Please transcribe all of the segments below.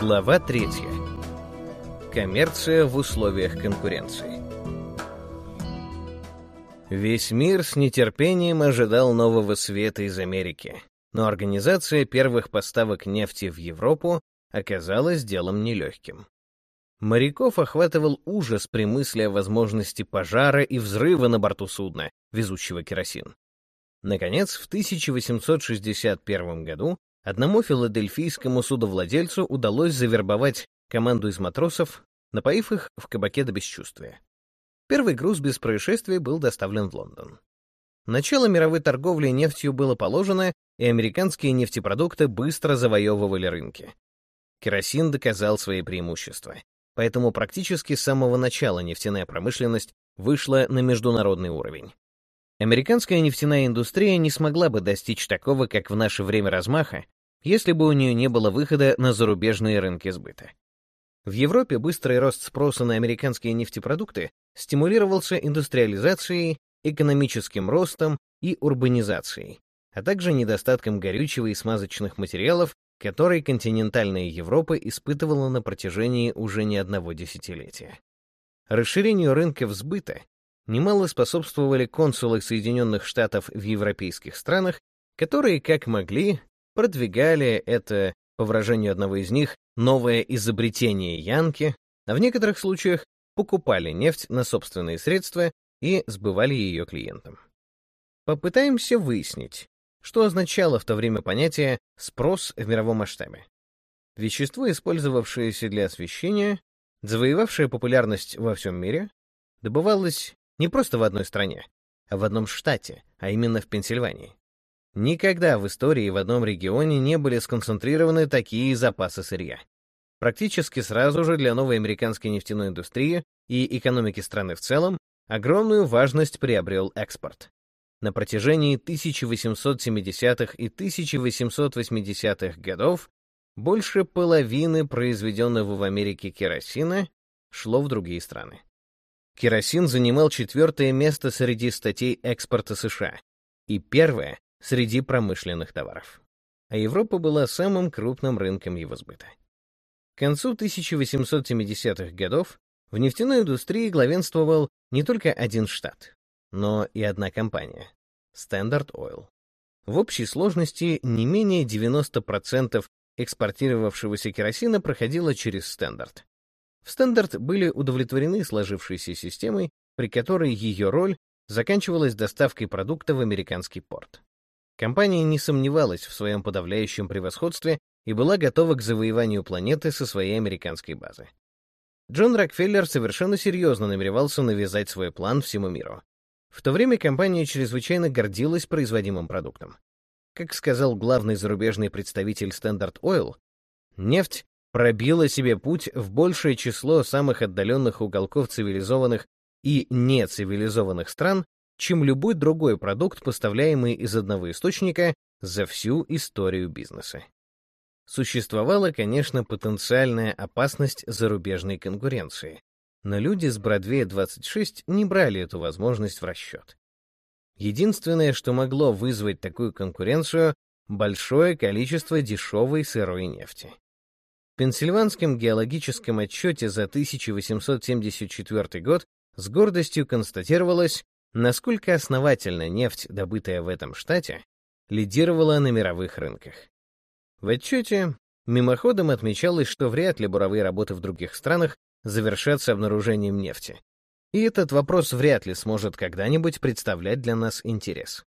Глава 3. Коммерция в условиях конкуренции. Весь мир с нетерпением ожидал нового света из Америки, но организация первых поставок нефти в Европу оказалась делом нелегким. Моряков охватывал ужас при мысли о возможности пожара и взрыва на борту судна, везущего керосин. Наконец, в 1861 году одному филадельфийскому судовладельцу удалось завербовать команду из матросов, напоив их в кабаке до бесчувствия. Первый груз без происшествий был доставлен в Лондон. Начало мировой торговли нефтью было положено, и американские нефтепродукты быстро завоевывали рынки. Керосин доказал свои преимущества, поэтому практически с самого начала нефтяная промышленность вышла на международный уровень. Американская нефтяная индустрия не смогла бы достичь такого, как в наше время размаха, если бы у нее не было выхода на зарубежные рынки сбыта. В Европе быстрый рост спроса на американские нефтепродукты стимулировался индустриализацией, экономическим ростом и урбанизацией, а также недостатком горючего и смазочных материалов, который континентальная Европа испытывала на протяжении уже не одного десятилетия. Расширению рынков сбыта немало способствовали консулы Соединенных Штатов в европейских странах, которые, как могли, продвигали это, по выражению одного из них, новое изобретение Янки, а в некоторых случаях покупали нефть на собственные средства и сбывали ее клиентам. Попытаемся выяснить, что означало в то время понятие «спрос в мировом масштабе». Вещество, использовавшееся для освещения, завоевавшее популярность во всем мире, добывалось не просто в одной стране, а в одном штате, а именно в Пенсильвании. Никогда в истории в одном регионе не были сконцентрированы такие запасы сырья. Практически сразу же для новой американской нефтяной индустрии и экономики страны в целом огромную важность приобрел экспорт. На протяжении 1870-х и 1880-х годов больше половины произведенного в Америке керосина шло в другие страны. Керосин занимал четвертое место среди статей экспорта США и первое среди промышленных товаров. А Европа была самым крупным рынком его сбыта. К концу 1870-х годов в нефтяной индустрии главенствовал не только один штат, но и одна компания — Standard Oil. В общей сложности не менее 90% экспортировавшегося керосина проходило через Standard. В Standard были удовлетворены сложившейся системой, при которой ее роль заканчивалась доставкой продукта в американский порт. Компания не сомневалась в своем подавляющем превосходстве и была готова к завоеванию планеты со своей американской базы. Джон Рокфеллер совершенно серьезно намеревался навязать свой план всему миру. В то время компания чрезвычайно гордилась производимым продуктом. Как сказал главный зарубежный представитель Standard Oil, нефть пробила себе путь в большее число самых отдаленных уголков цивилизованных и нецивилизованных стран, чем любой другой продукт, поставляемый из одного источника за всю историю бизнеса. Существовала, конечно, потенциальная опасность зарубежной конкуренции, но люди с Бродвея 26 не брали эту возможность в расчет. Единственное, что могло вызвать такую конкуренцию — большое количество дешевой сырой нефти. В Пенсильванском геологическом отчете за 1874 год с гордостью констатировалось, насколько основательно нефть, добытая в этом штате, лидировала на мировых рынках. В отчете мимоходом отмечалось, что вряд ли буровые работы в других странах завершатся обнаружением нефти. И этот вопрос вряд ли сможет когда-нибудь представлять для нас интерес.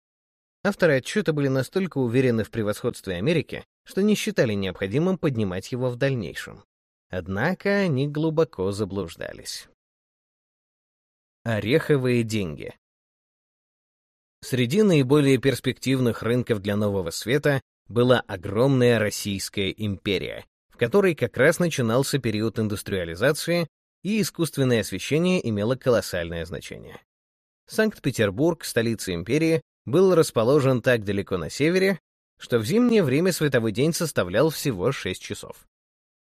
Авторы отчета были настолько уверены в превосходстве Америки, что не считали необходимым поднимать его в дальнейшем. Однако они глубоко заблуждались. Ореховые деньги Среди наиболее перспективных рынков для нового света была огромная Российская империя, в которой как раз начинался период индустриализации, и искусственное освещение имело колоссальное значение. Санкт-Петербург, столица империи, был расположен так далеко на севере, что в зимнее время световой день составлял всего 6 часов.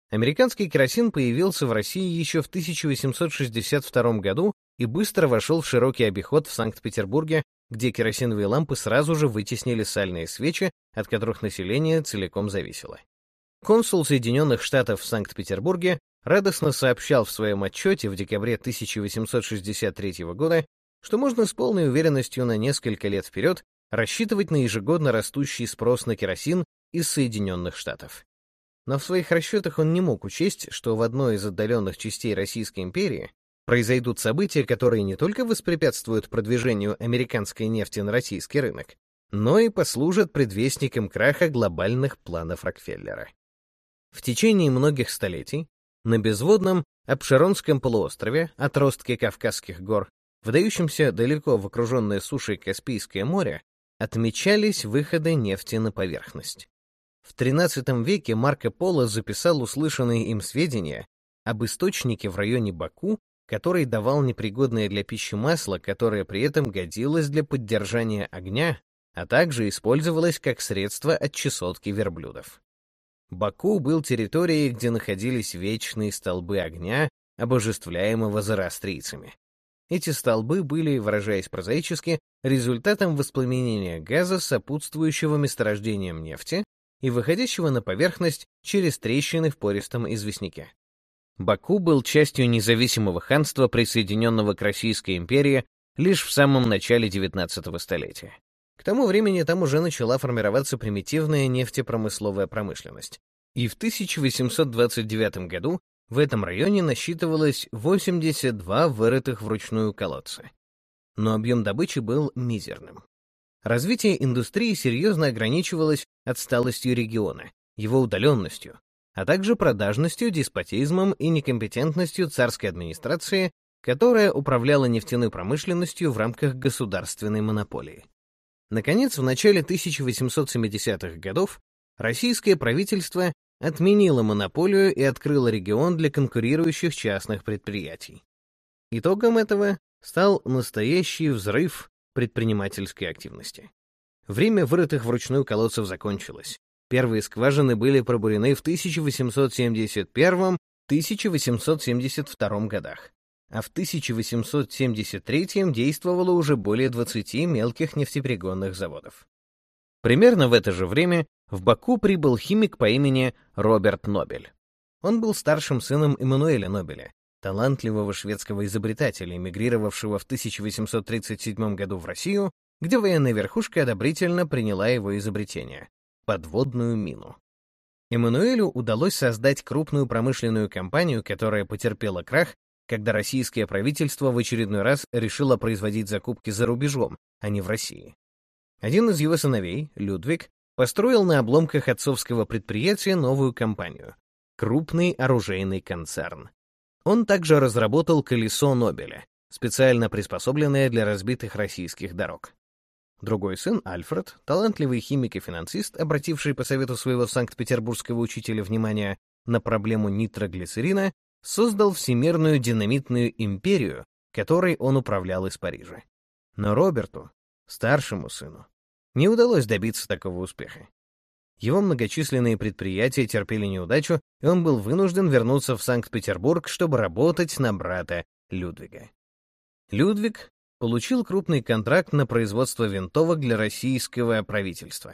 Американский керосин появился в России еще в 1862 году и быстро вошел в широкий обиход в Санкт-Петербурге где керосиновые лампы сразу же вытеснили сальные свечи, от которых население целиком зависело. Консул Соединенных Штатов в Санкт-Петербурге радостно сообщал в своем отчете в декабре 1863 года, что можно с полной уверенностью на несколько лет вперед рассчитывать на ежегодно растущий спрос на керосин из Соединенных Штатов. Но в своих расчетах он не мог учесть, что в одной из отдаленных частей Российской империи произойдут события, которые не только воспрепятствуют продвижению американской нефти на российский рынок, но и послужат предвестником краха глобальных планов Рокфеллера. В течение многих столетий на безводном Апшеронском полуострове, отростке Кавказских гор, выдающемся далеко в окруженное сушей Каспийское море, отмечались выходы нефти на поверхность. В XIII веке Марко Поло записал услышанные им сведения об источнике в районе Баку, который давал непригодное для пищи масло, которое при этом годилось для поддержания огня, а также использовалось как средство от чесотки верблюдов. Баку был территорией, где находились вечные столбы огня, обожествляемого зороастрийцами. Эти столбы были, выражаясь прозаически, результатом воспламенения газа, сопутствующего месторождением нефти и выходящего на поверхность через трещины в пористом известняке. Баку был частью независимого ханства, присоединенного к Российской империи лишь в самом начале XIX столетия. К тому времени там уже начала формироваться примитивная нефтепромысловая промышленность. И в 1829 году в этом районе насчитывалось 82 вырытых вручную колодца. Но объем добычи был мизерным. Развитие индустрии серьезно ограничивалось отсталостью региона, его удаленностью, а также продажностью, деспотизмом и некомпетентностью царской администрации, которая управляла нефтяной промышленностью в рамках государственной монополии. Наконец, в начале 1870-х годов российское правительство отменило монополию и открыло регион для конкурирующих частных предприятий. Итогом этого стал настоящий взрыв предпринимательской активности. Время вырытых вручную колодцев закончилось. Первые скважины были пробурены в 1871-1872 годах а в 1873 действовало уже более 20 мелких нефтеперегонных заводов. Примерно в это же время в Баку прибыл химик по имени Роберт Нобель. Он был старшим сыном Эммануэля Нобеля, талантливого шведского изобретателя, эмигрировавшего в 1837 году в Россию, где военная верхушка одобрительно приняла его изобретение — подводную мину. Эммануэлю удалось создать крупную промышленную компанию, которая потерпела крах когда российское правительство в очередной раз решило производить закупки за рубежом, а не в России. Один из его сыновей, Людвиг, построил на обломках отцовского предприятия новую компанию — крупный оружейный концерн. Он также разработал колесо Нобеля, специально приспособленное для разбитых российских дорог. Другой сын, Альфред, талантливый химик и финансист, обративший по совету своего санкт-петербургского учителя внимание на проблему нитроглицерина, создал всемирную динамитную империю, которой он управлял из Парижа. Но Роберту, старшему сыну, не удалось добиться такого успеха. Его многочисленные предприятия терпели неудачу, и он был вынужден вернуться в Санкт-Петербург, чтобы работать на брата Людвига. Людвиг получил крупный контракт на производство винтовок для российского правительства.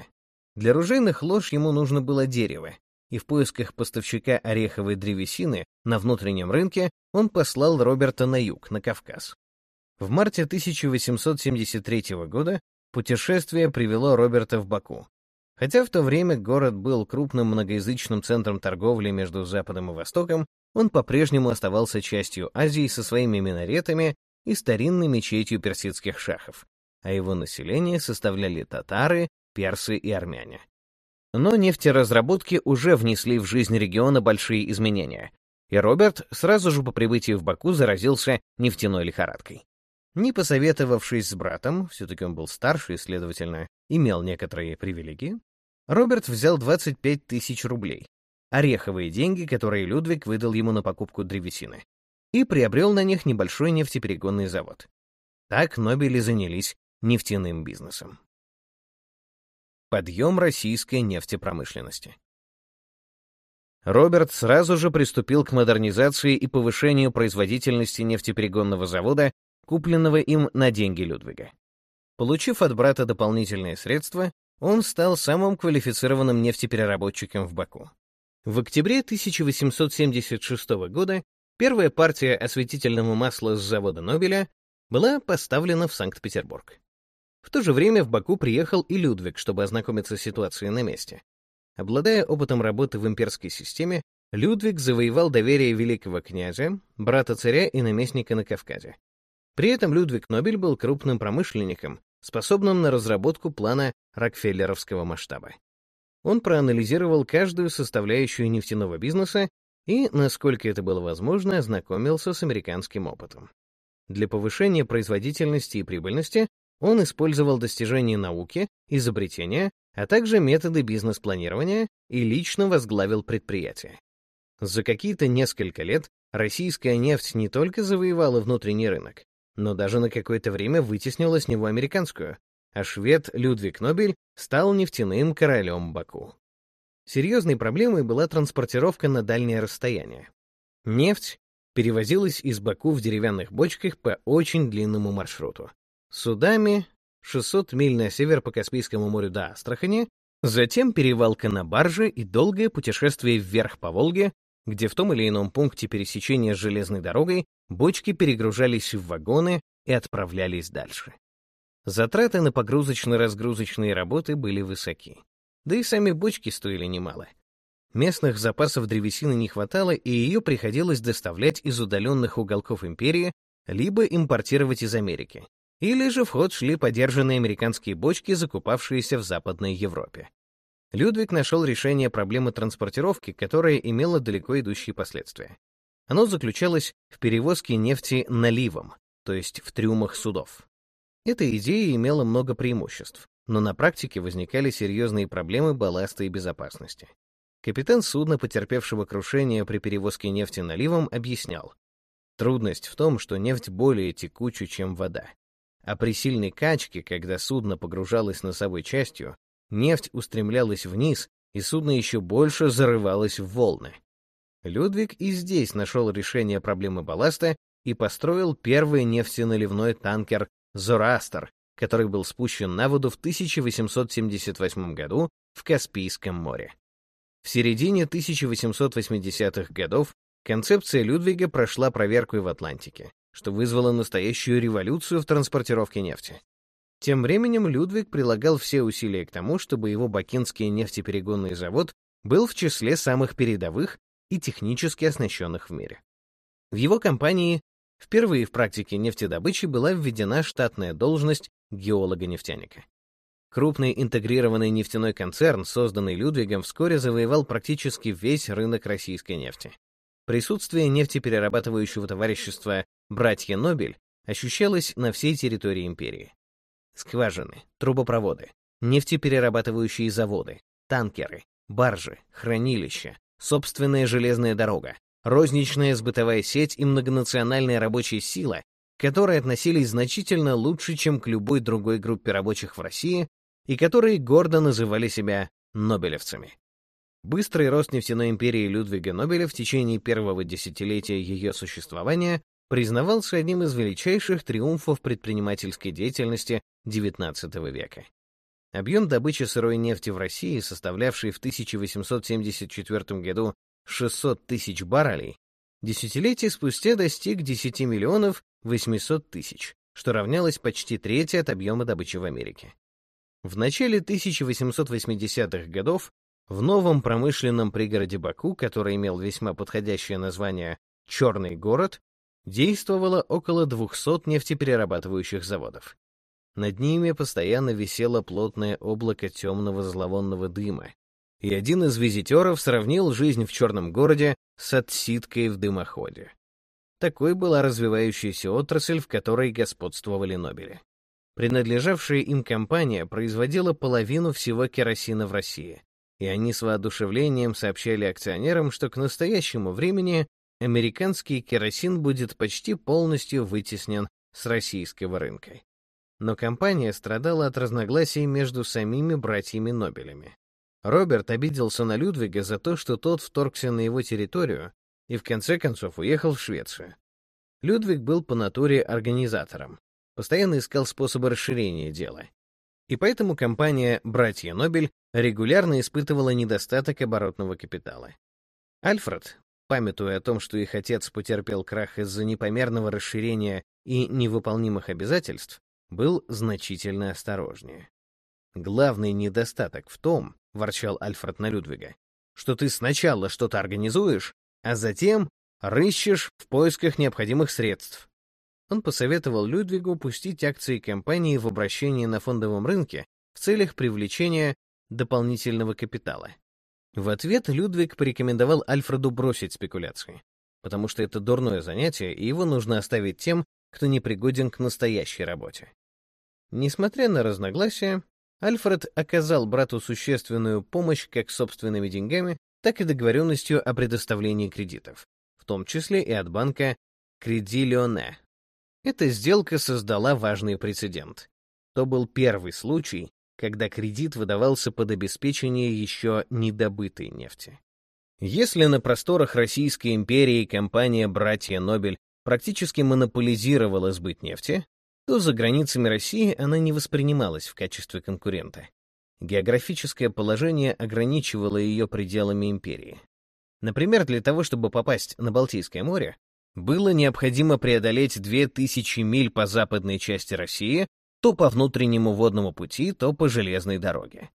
Для ружейных лож ему нужно было дерево, и в поисках поставщика ореховой древесины на внутреннем рынке он послал Роберта на юг, на Кавказ. В марте 1873 года путешествие привело Роберта в Баку. Хотя в то время город был крупным многоязычным центром торговли между Западом и Востоком, он по-прежнему оставался частью Азии со своими минаретами и старинной мечетью персидских шахов, а его население составляли татары, персы и армяне. Но нефтеразработки уже внесли в жизнь региона большие изменения, и Роберт сразу же по прибытии в Баку заразился нефтяной лихорадкой. Не посоветовавшись с братом, все-таки он был старше и, следовательно, имел некоторые привилегии, Роберт взял 25 тысяч рублей, ореховые деньги, которые Людвиг выдал ему на покупку древесины, и приобрел на них небольшой нефтеперегонный завод. Так Нобели занялись нефтяным бизнесом. Подъем российской нефтепромышленности. Роберт сразу же приступил к модернизации и повышению производительности нефтеперегонного завода, купленного им на деньги Людвига. Получив от брата дополнительные средства, он стал самым квалифицированным нефтепереработчиком в Баку. В октябре 1876 года первая партия осветительного масла с завода Нобеля была поставлена в Санкт-Петербург. В то же время в Баку приехал и Людвиг, чтобы ознакомиться с ситуацией на месте. Обладая опытом работы в имперской системе, Людвиг завоевал доверие великого князя, брата царя и наместника на Кавказе. При этом Людвиг Нобель был крупным промышленником, способным на разработку плана Рокфеллеровского масштаба. Он проанализировал каждую составляющую нефтяного бизнеса и, насколько это было возможно, ознакомился с американским опытом. Для повышения производительности и прибыльности он использовал достижения науки, изобретения, а также методы бизнес-планирования и лично возглавил предприятие. За какие-то несколько лет российская нефть не только завоевала внутренний рынок, но даже на какое-то время вытеснила с него американскую, а швед Людвиг Нобель стал нефтяным королем Баку. Серьезной проблемой была транспортировка на дальнее расстояние. Нефть перевозилась из Баку в деревянных бочках по очень длинному маршруту. Судами 600 миль на север по Каспийскому морю до Астрахани, затем перевалка на барже и долгое путешествие вверх по Волге, где в том или ином пункте пересечения с железной дорогой бочки перегружались в вагоны и отправлялись дальше. Затраты на погрузочно-разгрузочные работы были высоки. Да и сами бочки стоили немало. Местных запасов древесины не хватало, и ее приходилось доставлять из удаленных уголков империи, либо импортировать из Америки. Или же в ход шли подержанные американские бочки, закупавшиеся в Западной Европе. Людвиг нашел решение проблемы транспортировки, которая имела далеко идущие последствия. Оно заключалось в перевозке нефти наливом, то есть в трюмах судов. Эта идея имела много преимуществ, но на практике возникали серьезные проблемы балласта и безопасности. Капитан судна, потерпевшего крушение при перевозке нефти наливом, объяснял. Трудность в том, что нефть более текуча, чем вода. А при сильной качке, когда судно погружалось носовой частью, нефть устремлялась вниз, и судно еще больше зарывалось в волны. Людвиг и здесь нашел решение проблемы балласта и построил первый нефтеналивной танкер «Зороастер», который был спущен на воду в 1878 году в Каспийском море. В середине 1880-х годов концепция Людвига прошла проверку в Атлантике, что вызвало настоящую революцию в транспортировке нефти. Тем временем Людвиг прилагал все усилия к тому, чтобы его бакинский нефтеперегонный завод был в числе самых передовых и технически оснащенных в мире. В его компании впервые в практике нефтедобычи была введена штатная должность геолога-нефтяника. Крупный интегрированный нефтяной концерн, созданный Людвигом, вскоре завоевал практически весь рынок российской нефти. Присутствие нефтеперерабатывающего товарищества «Братья Нобель» ощущалось на всей территории империи. Скважины, трубопроводы, нефтеперерабатывающие заводы, танкеры, баржи, хранилища, собственная железная дорога, розничная сбытовая сеть и многонациональная рабочая сила, которые относились значительно лучше, чем к любой другой группе рабочих в России и которые гордо называли себя нобелевцами. Быстрый рост нефтяной империи Людвига Нобеля в течение первого десятилетия ее существования признавался одним из величайших триумфов предпринимательской деятельности XIX века. Объем добычи сырой нефти в России, составлявший в 1874 году 600 тысяч баррелей, десятилетия спустя достиг 10 миллионов 800 тысяч, что равнялось почти трети от объема добычи в Америке. В начале 1880-х годов в новом промышленном пригороде Баку, который имел весьма подходящее название «Черный город», действовало около 200 нефтеперерабатывающих заводов. Над ними постоянно висело плотное облако темного зловонного дыма, и один из визитеров сравнил жизнь в черном городе с отсидкой в дымоходе. Такой была развивающаяся отрасль, в которой господствовали Нобели. Принадлежавшая им компания производила половину всего керосина в России, и они с воодушевлением сообщали акционерам, что к настоящему времени американский керосин будет почти полностью вытеснен с российского рынка. Но компания страдала от разногласий между самими братьями Нобелями. Роберт обиделся на Людвига за то, что тот вторгся на его территорию и в конце концов уехал в Швецию. Людвиг был по натуре организатором, постоянно искал способы расширения дела. И поэтому компания «Братья Нобель» регулярно испытывала недостаток оборотного капитала. Альфред, памятуя о том, что их отец потерпел крах из-за непомерного расширения и невыполнимых обязательств, был значительно осторожнее. «Главный недостаток в том, — ворчал Альфред на Людвига, — что ты сначала что-то организуешь, а затем рыщешь в поисках необходимых средств. Он посоветовал Людвигу пустить акции компании в обращение на фондовом рынке в целях привлечения дополнительного капитала. В ответ Людвиг порекомендовал Альфреду бросить спекуляции, потому что это дурное занятие, и его нужно оставить тем, кто не пригоден к настоящей работе. Несмотря на разногласия, Альфред оказал брату существенную помощь как собственными деньгами, так и договоренностью о предоставлении кредитов, в том числе и от банка Креди Леоне. Эта сделка создала важный прецедент. То был первый случай, когда кредит выдавался под обеспечение еще недобытой нефти. Если на просторах Российской империи компания «Братья Нобель» практически монополизировала сбыт нефти, то за границами России она не воспринималась в качестве конкурента. Географическое положение ограничивало ее пределами империи. Например, для того, чтобы попасть на Балтийское море, было необходимо преодолеть 2000 миль по западной части России, то по внутреннему водному пути, то по железной дороге.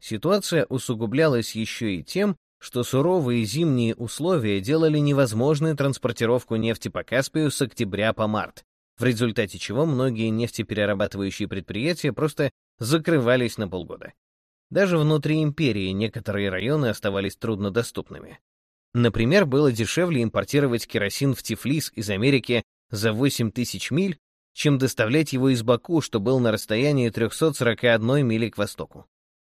Ситуация усугублялась еще и тем, что суровые зимние условия делали невозможной транспортировку нефти по Каспию с октября по март, в результате чего многие нефтеперерабатывающие предприятия просто закрывались на полгода. Даже внутри империи некоторые районы оставались труднодоступными. Например, было дешевле импортировать керосин в Тифлис из Америки за 8 тысяч миль, чем доставлять его из Баку, что был на расстоянии 341 мили к востоку.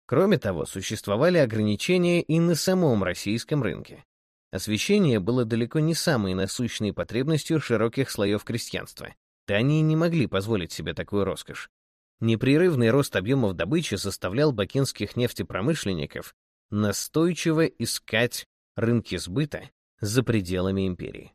Кроме того, существовали ограничения и на самом российском рынке. Освещение было далеко не самой насущной потребностью широких слоев крестьянства. Они не могли позволить себе такую роскошь. Непрерывный рост объемов добычи заставлял бакинских нефтепромышленников настойчиво искать рынки сбыта за пределами империи.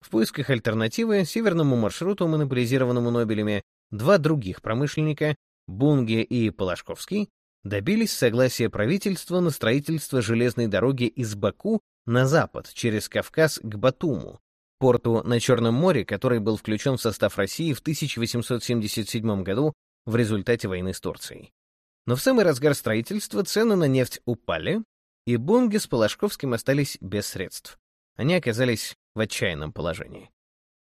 В поисках альтернативы северному маршруту, монополизированному Нобелями, два других промышленника, Бунге и Полошковский, добились согласия правительства на строительство железной дороги из Баку на запад через Кавказ к Батуму, порту на Черном море, который был включен в состав России в 1877 году в результате войны с Турцией. Но в самый разгар строительства цены на нефть упали, и Бунги с Полошковским остались без средств. Они оказались в отчаянном положении.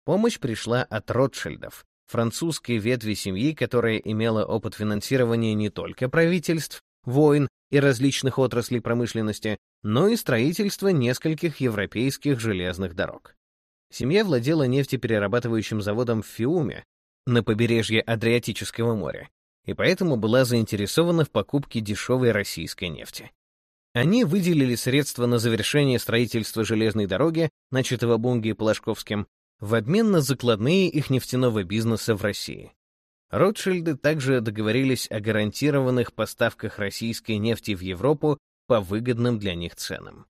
Помощь пришла от Ротшильдов, французской ветви семьи, которая имела опыт финансирования не только правительств, войн и различных отраслей промышленности, но и строительства нескольких европейских железных дорог. Семья владела нефтеперерабатывающим заводом в Фиуме на побережье Адриатического моря, и поэтому была заинтересована в покупке дешевой российской нефти. Они выделили средства на завершение строительства железной дороги, начатого Бунги и Полошковским, в обмен на закладные их нефтяного бизнеса в России. Ротшильды также договорились о гарантированных поставках российской нефти в Европу по выгодным для них ценам.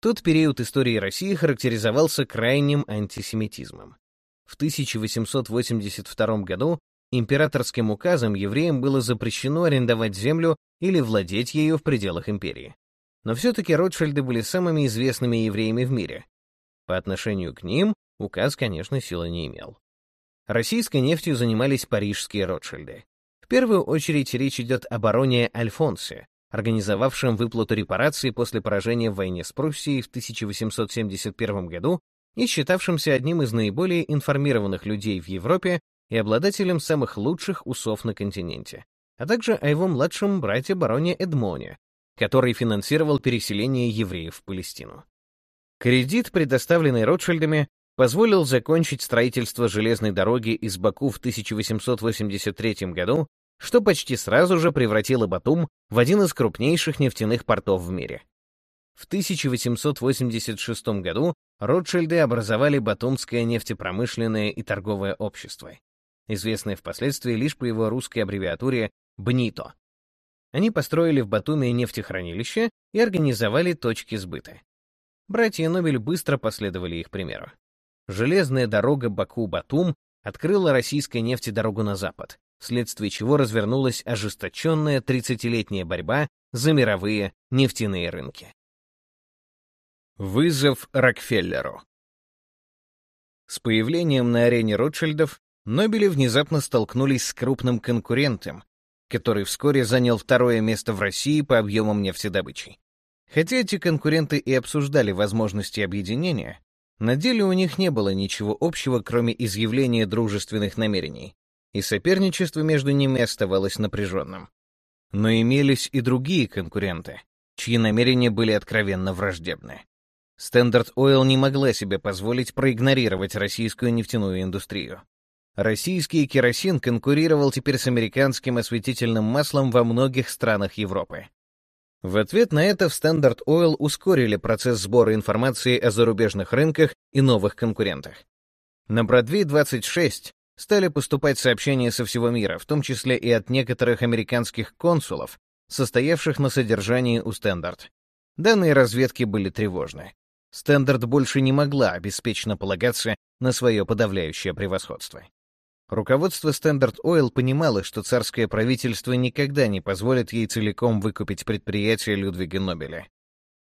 Тот период истории России характеризовался крайним антисемитизмом. В 1882 году императорским указом евреям было запрещено арендовать землю или владеть ею в пределах империи. Но все-таки Ротшильды были самыми известными евреями в мире. По отношению к ним указ, конечно, силы не имел. Российской нефтью занимались парижские Ротшильды. В первую очередь речь идет о бароне Альфонсе, организовавшем выплату репараций после поражения в войне с Пруссией в 1871 году и считавшимся одним из наиболее информированных людей в Европе и обладателем самых лучших усов на континенте, а также о его младшем брате бароне Эдмоне, который финансировал переселение евреев в Палестину. Кредит, предоставленный Ротшильдами, позволил закончить строительство железной дороги из Баку в 1883 году что почти сразу же превратило Батум в один из крупнейших нефтяных портов в мире. В 1886 году Ротшильды образовали Батумское нефтепромышленное и торговое общество, известное впоследствии лишь по его русской аббревиатуре БНИТО. Они построили в Батуме нефтехранилище и организовали точки сбыта. Братья Нобель быстро последовали их примеру. Железная дорога Баку-Батум открыла российской нефти дорогу на запад, вследствие чего развернулась ожесточенная 30-летняя борьба за мировые нефтяные рынки. Вызов Рокфеллеру. С появлением на арене Ротшильдов Нобели внезапно столкнулись с крупным конкурентом, который вскоре занял второе место в России по объемам нефтедобычи. Хотя эти конкуренты и обсуждали возможности объединения, на деле у них не было ничего общего, кроме изъявления дружественных намерений, и соперничество между ними оставалось напряженным. Но имелись и другие конкуренты, чьи намерения были откровенно враждебны. Standard Oil не могла себе позволить проигнорировать российскую нефтяную индустрию. Российский керосин конкурировал теперь с американским осветительным маслом во многих странах Европы. В ответ на это в Standard Oil ускорили процесс сбора информации о зарубежных рынках и новых конкурентах. На Бродвей 26 стали поступать сообщения со всего мира, в том числе и от некоторых американских консулов, состоявших на содержании у Standard. Данные разведки были тревожны. Стендарт больше не могла обеспеченно полагаться на свое подавляющее превосходство. Руководство Standard Oil понимало, что царское правительство никогда не позволит ей целиком выкупить предприятие Людвига Нобеля.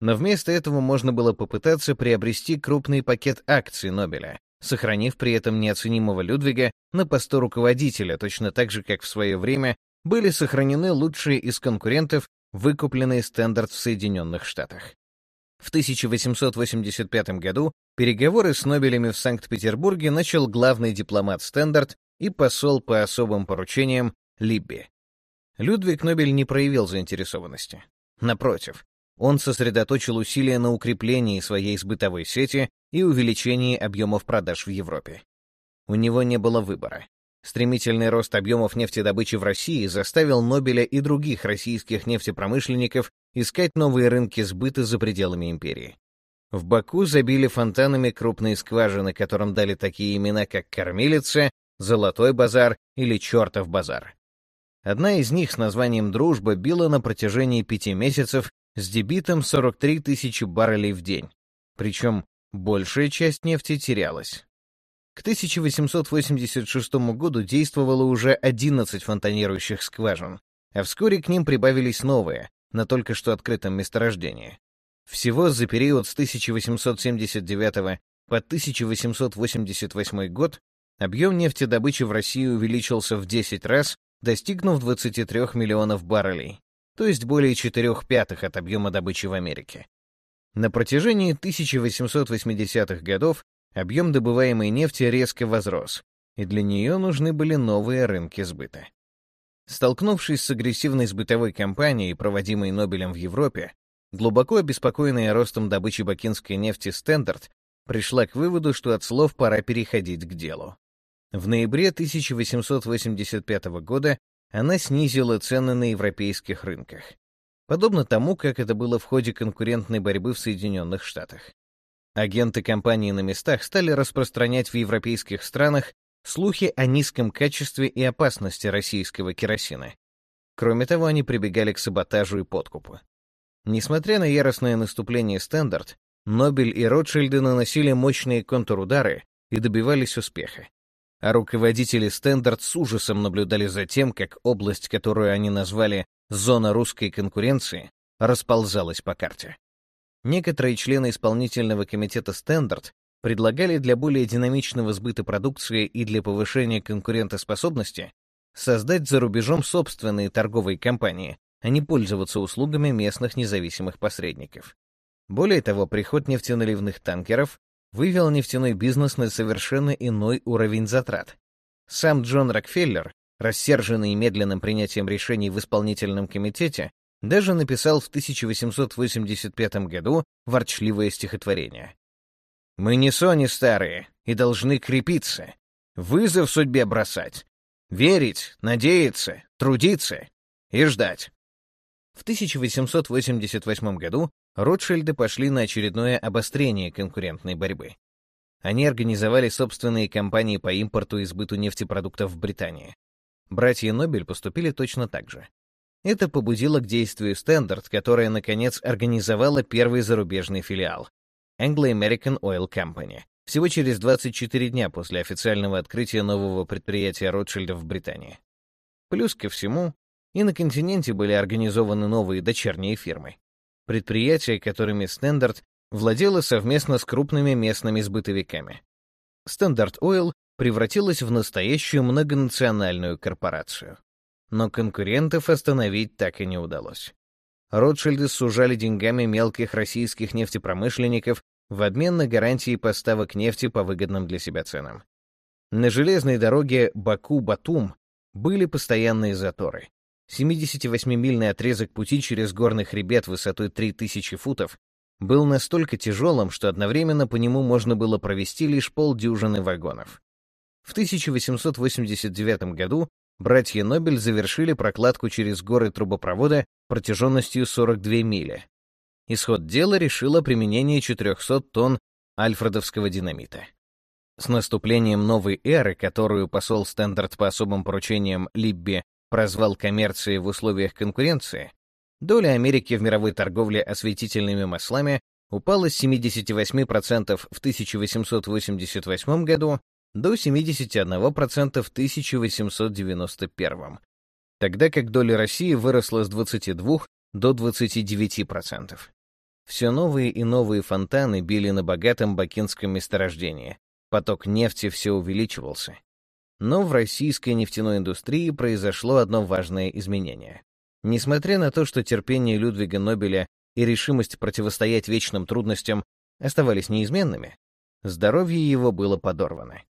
Но вместо этого можно было попытаться приобрести крупный пакет акций Нобеля, сохранив при этом неоценимого Людвига на посту руководителя, точно так же, как в свое время были сохранены лучшие из конкурентов, выкупленные Standard в Соединенных Штатах. В 1885 году переговоры с Нобелями в Санкт-Петербурге начал главный дипломат Стендарт и посол по особым поручениям Либби. Людвиг Нобель не проявил заинтересованности. Напротив, он сосредоточил усилия на укреплении своей сбытовой сети и увеличении объемов продаж в Европе. У него не было выбора. Стремительный рост объемов нефтедобычи в России заставил Нобеля и других российских нефтепромышленников искать новые рынки сбыта за пределами империи. В Баку забили фонтанами крупные скважины, которым дали такие имена, как Кормилица, Золотой базар или Чертов базар. Одна из них с названием «Дружба» била на протяжении пяти месяцев с дебитом 43 тысячи баррелей в день, причем большая часть нефти терялась. К 1886 году действовало уже 11 фонтанирующих скважин, а вскоре к ним прибавились новые, на только что открытом месторождении. Всего за период с 1879 по 1888 год объем нефтедобычи в России увеличился в 10 раз, достигнув 23 миллионов баррелей, то есть более 4 пятых от объема добычи в Америке. На протяжении 1880-х годов объем добываемой нефти резко возрос, и для нее нужны были новые рынки сбыта. Столкнувшись с агрессивной сбытовой кампанией, проводимой Нобелем в Европе, глубоко обеспокоенная ростом добычи бакинской нефти Стендарт пришла к выводу, что от слов пора переходить к делу. В ноябре 1885 года она снизила цены на европейских рынках, подобно тому, как это было в ходе конкурентной борьбы в Соединенных Штатах. Агенты компании на местах стали распространять в европейских странах слухи о низком качестве и опасности российского керосина. Кроме того, они прибегали к саботажу и подкупу. Несмотря на яростное наступление Стендарт, Нобель и Ротшильды наносили мощные контрудары и добивались успеха. А руководители Стендарт с ужасом наблюдали за тем, как область, которую они назвали «зона русской конкуренции», расползалась по карте. Некоторые члены исполнительного комитета Стендарт предлагали для более динамичного сбыта продукции и для повышения конкурентоспособности создать за рубежом собственные торговые компании, а не пользоваться услугами местных независимых посредников. Более того, приход нефтеналивных танкеров вывел нефтяной бизнес на совершенно иной уровень затрат. Сам Джон Рокфеллер, рассерженный медленным принятием решений в исполнительном комитете, даже написал в 1885 году ворчливое стихотворение. Мы не сони старые и должны крепиться, вызов судьбе бросать, верить, надеяться, трудиться и ждать. В 1888 году Ротшильды пошли на очередное обострение конкурентной борьбы. Они организовали собственные компании по импорту и сбыту нефтепродуктов в Британии. Братья Нобель поступили точно так же. Это побудило к действию Standard, которая, наконец, организовала первый зарубежный филиал Anglo-American Oil Company, всего через 24 дня после официального открытия нового предприятия Ротшильдов в Британии. Плюс ко всему, и на континенте были организованы новые дочерние фирмы. Предприятия, которыми Standard владела совместно с крупными местными сбытовиками. Standard Oil превратилась в настоящую многонациональную корпорацию. Но конкурентов остановить так и не удалось. Ротшильды ссужали деньгами мелких российских нефтепромышленников в обмен на гарантии поставок нефти по выгодным для себя ценам. На железной дороге Баку-Батум были постоянные заторы. 78-мильный отрезок пути через горный хребет высотой 3000 футов был настолько тяжелым, что одновременно по нему можно было провести лишь полдюжины вагонов. В 1889 году братья Нобель завершили прокладку через горы трубопровода протяженностью 42 мили. Исход дела решил о применении 400 тонн альфредовского динамита. С наступлением новой эры, которую посол Стендарт по особым поручениям Либби прозвал коммерцией в условиях конкуренции, доля Америки в мировой торговле осветительными маслами упала с 78% в 1888 году до 71% в 1891, тогда как доля России выросла с 22 до 29%. Все новые и новые фонтаны били на богатом бакинском месторождении. Поток нефти все увеличивался. Но в российской нефтяной индустрии произошло одно важное изменение. Несмотря на то, что терпение Людвига Нобеля и решимость противостоять вечным трудностям оставались неизменными, здоровье его было подорвано.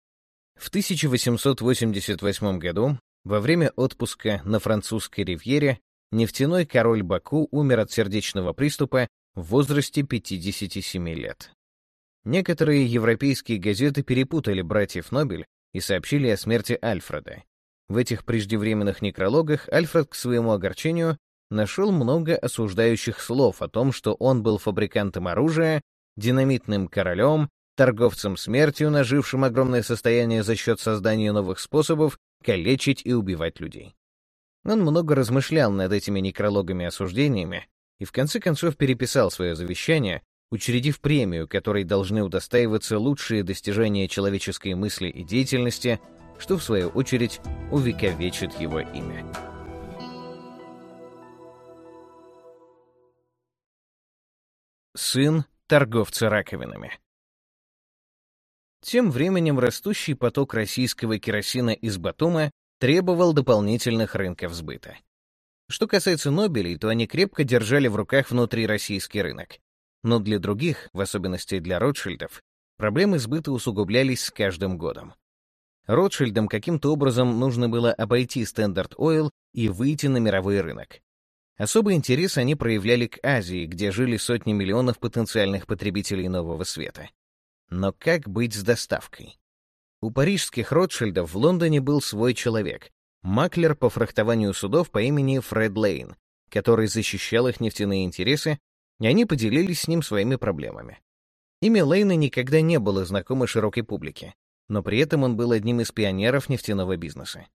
В 1888 году, во время отпуска на французской ривьере, нефтяной король Баку умер от сердечного приступа в возрасте 57 лет. Некоторые европейские газеты перепутали братьев Нобель и сообщили о смерти Альфреда. В этих преждевременных некрологах Альфред, к своему огорчению, нашел много осуждающих слов о том, что он был фабрикантом оружия, динамитным королем торговцем смертью, нажившим огромное состояние за счет создания новых способов калечить и убивать людей. Он много размышлял над этими некрологами осуждениями и в конце концов переписал свое завещание, учредив премию, которой должны удостаиваться лучшие достижения человеческой мысли и деятельности, что в свою очередь увековечит его имя. Сын торговца раковинами тем временем растущий поток российского керосина из Батума требовал дополнительных рынков сбыта. Что касается Нобелей, то они крепко держали в руках внутрироссийский рынок. Но для других, в особенности для Ротшильдов, проблемы сбыта усугублялись с каждым годом. Ротшильдам каким-то образом нужно было обойти Standard Oil и выйти на мировой рынок. Особый интерес они проявляли к Азии, где жили сотни миллионов потенциальных потребителей нового света. Но как быть с доставкой? У парижских Ротшильдов в Лондоне был свой человек, маклер по фрахтованию судов по имени Фред Лейн, который защищал их нефтяные интересы, и они поделились с ним своими проблемами. Имя Лейна никогда не было знакомо широкой публике, но при этом он был одним из пионеров нефтяного бизнеса.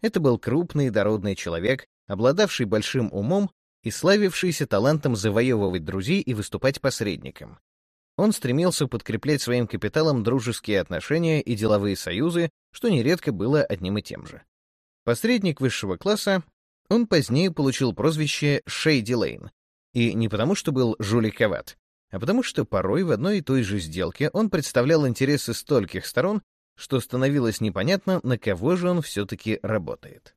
Это был крупный дородный человек, обладавший большим умом и славившийся талантом завоевывать друзей и выступать посредником. Он стремился подкреплять своим капиталом дружеские отношения и деловые союзы, что нередко было одним и тем же. Посредник высшего класса, он позднее получил прозвище Шейди Лейн, и не потому, что был жуликоват, а потому что порой в одной и той же сделке он представлял интересы стольких сторон, что становилось непонятно, на кого же он все-таки работает.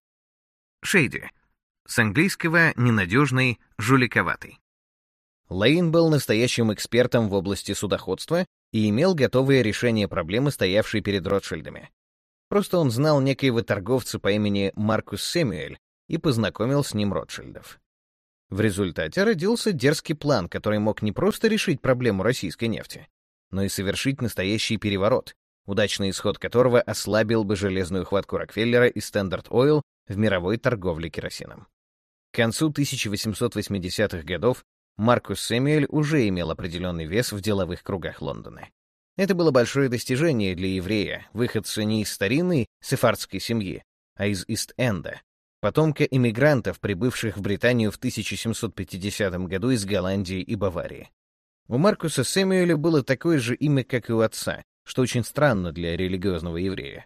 Шейди. С английского «ненадежный», «жуликоватый». Лейн был настоящим экспертом в области судоходства и имел готовые решения проблемы, стоявшей перед Ротшильдами. Просто он знал некоего торговца по имени Маркус Сэмюэль и познакомил с ним Ротшильдов. В результате родился дерзкий план, который мог не просто решить проблему российской нефти, но и совершить настоящий переворот, удачный исход которого ослабил бы железную хватку Рокфеллера и Standard Oil в мировой торговле керосином. К концу 1880-х годов Маркус Сэмюэль уже имел определенный вес в деловых кругах Лондона. Это было большое достижение для еврея, выходца не из старинной сефардской семьи, а из Ист-Энда, потомка иммигрантов, прибывших в Британию в 1750 году из Голландии и Баварии. У Маркуса Сэмюэля было такое же имя, как и у отца, что очень странно для религиозного еврея.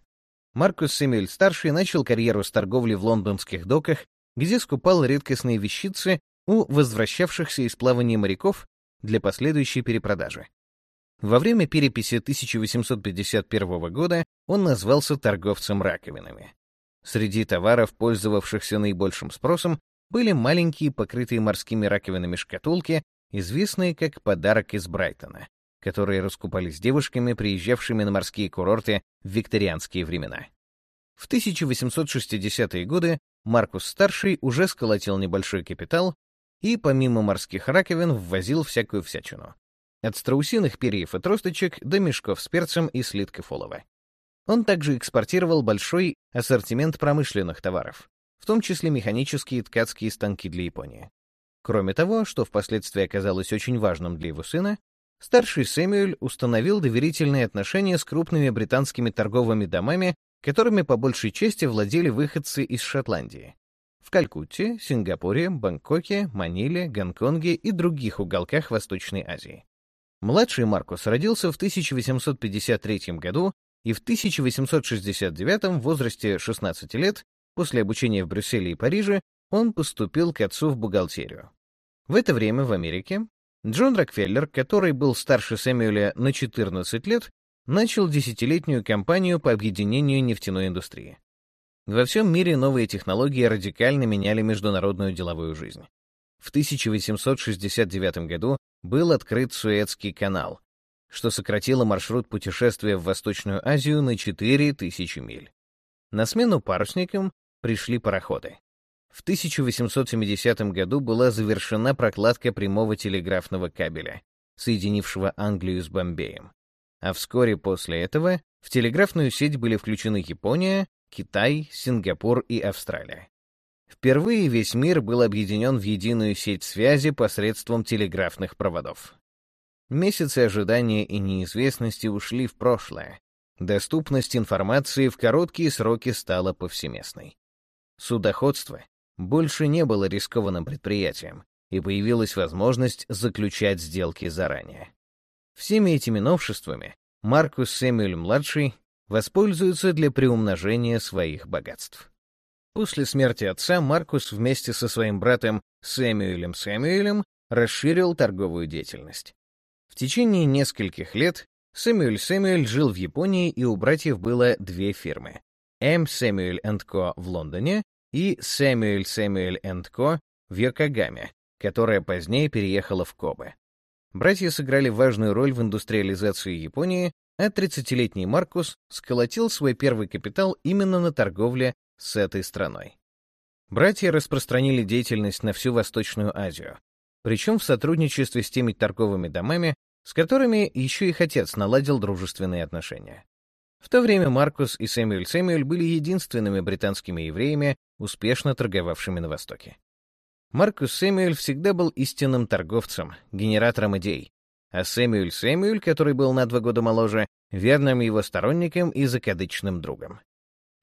Маркус Сэмюэль-старший начал карьеру с торговли в лондонских доках, где скупал редкостные вещицы у возвращавшихся из плавания моряков, для последующей перепродажи. Во время переписи 1851 года он назвался торговцем раковинами. Среди товаров, пользовавшихся наибольшим спросом, были маленькие покрытые морскими раковинами шкатулки, известные как «подарок из Брайтона», которые раскупались девушками, приезжавшими на морские курорты в викторианские времена. В 1860-е годы Маркус-старший уже сколотил небольшой капитал и, помимо морских раковин, ввозил всякую всячину. От страусиных перьев и тросточек до мешков с перцем и слитков олова. Он также экспортировал большой ассортимент промышленных товаров, в том числе механические ткацкие станки для Японии. Кроме того, что впоследствии оказалось очень важным для его сына, старший Сэмюэль установил доверительные отношения с крупными британскими торговыми домами, которыми по большей части владели выходцы из Шотландии. В Калькутте, Сингапуре, Бангкоке, Маниле, Гонконге и других уголках Восточной Азии. Младший Маркус родился в 1853 году и в 1869 в возрасте 16 лет, после обучения в Брюсселе и Париже, он поступил к отцу в бухгалтерию. В это время в Америке Джон Рокфеллер, который был старше Сэмюэля на 14 лет, начал десятилетнюю кампанию по объединению нефтяной индустрии. Во всем мире новые технологии радикально меняли международную деловую жизнь. В 1869 году был открыт Суэцкий канал, что сократило маршрут путешествия в Восточную Азию на 4000 миль. На смену парусникам пришли пароходы. В 1870 году была завершена прокладка прямого телеграфного кабеля, соединившего Англию с Бомбеем. А вскоре после этого в телеграфную сеть были включены Япония, Китай, Сингапур и Австралия. Впервые весь мир был объединен в единую сеть связи посредством телеграфных проводов. Месяцы ожидания и неизвестности ушли в прошлое. Доступность информации в короткие сроки стала повсеместной. Судоходство больше не было рискованным предприятием, и появилась возможность заключать сделки заранее. Всеми этими новшествами Маркус Сэмюэль-младший воспользуется для приумножения своих богатств. После смерти отца Маркус вместе со своим братом Сэмюэлем Сэмюэлем расширил торговую деятельность. В течение нескольких лет Сэмюэль Сэмюэль жил в Японии, и у братьев было две фирмы — М. Сэмюэль Co. в Лондоне и Сэмюэль Сэмюэль Co. в Йокогаме, которая позднее переехала в Кобе. Братья сыграли важную роль в индустриализации Японии, а 30-летний Маркус сколотил свой первый капитал именно на торговле с этой страной. Братья распространили деятельность на всю Восточную Азию, причем в сотрудничестве с теми торговыми домами, с которыми еще их отец наладил дружественные отношения. В то время Маркус и Сэмюэль Сэмюэль были единственными британскими евреями, успешно торговавшими на Востоке. Маркус Сэмюэль всегда был истинным торговцем, генератором идей, а Сэмюэль Сэмюэль, который был на два года моложе, верным его сторонником и закадычным другом.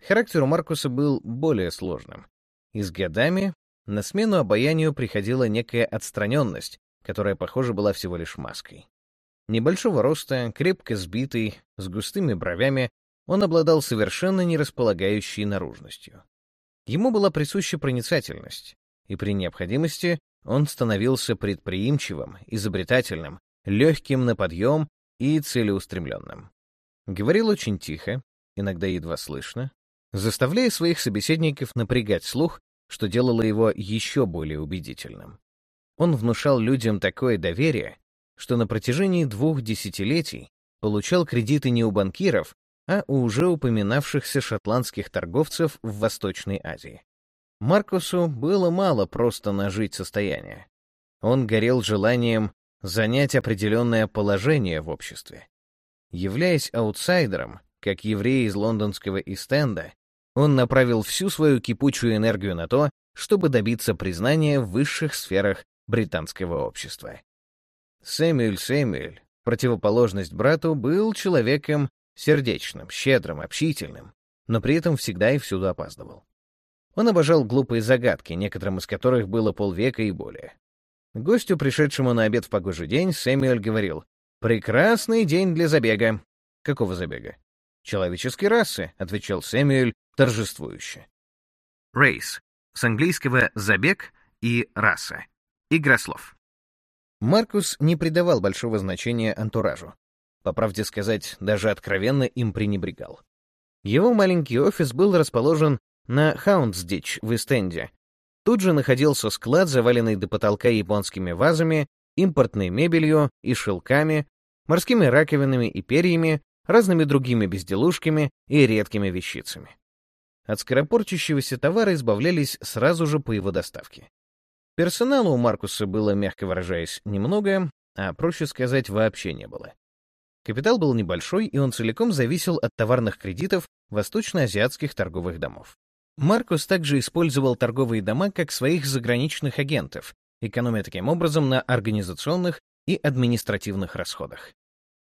Характер у Маркуса был более сложным. И с годами на смену обаянию приходила некая отстраненность, которая, похоже, была всего лишь маской. Небольшого роста, крепко сбитый, с густыми бровями, он обладал совершенно не располагающей наружностью. Ему была присуща проницательность, и при необходимости он становился предприимчивым, изобретательным, легким на подъем и целеустремленным. Говорил очень тихо, иногда едва слышно, заставляя своих собеседников напрягать слух, что делало его еще более убедительным. Он внушал людям такое доверие, что на протяжении двух десятилетий получал кредиты не у банкиров, а у уже упоминавшихся шотландских торговцев в Восточной Азии. Маркусу было мало просто нажить состояние. Он горел желанием занять определенное положение в обществе. Являясь аутсайдером, как еврей из лондонского Истенда, он направил всю свою кипучую энергию на то, чтобы добиться признания в высших сферах британского общества. Сэмюэль Сэмюэль, противоположность брату, был человеком сердечным, щедрым, общительным, но при этом всегда и всюду опаздывал. Он обожал глупые загадки, некоторым из которых было полвека и более. Гостю, пришедшему на обед в погожий день, Сэмюэль говорил, «Прекрасный день для забега». «Какого забега?» «Человеческой расы», — отвечал Сэмюэль торжествующе. Race. С английского «забег» и «раса». Игра слов. Маркус не придавал большого значения антуражу. По правде сказать, даже откровенно им пренебрегал. Его маленький офис был расположен на Хаундсдич в Истенде. Тут же находился склад, заваленный до потолка японскими вазами, импортной мебелью и шелками, морскими раковинами и перьями, разными другими безделушками и редкими вещицами. От скоропорчащегося товара избавлялись сразу же по его доставке. Персонала у Маркуса было, мягко выражаясь, немного, а проще сказать, вообще не было. Капитал был небольшой, и он целиком зависел от товарных кредитов восточноазиатских торговых домов. Маркус также использовал торговые дома как своих заграничных агентов, экономя таким образом на организационных и административных расходах.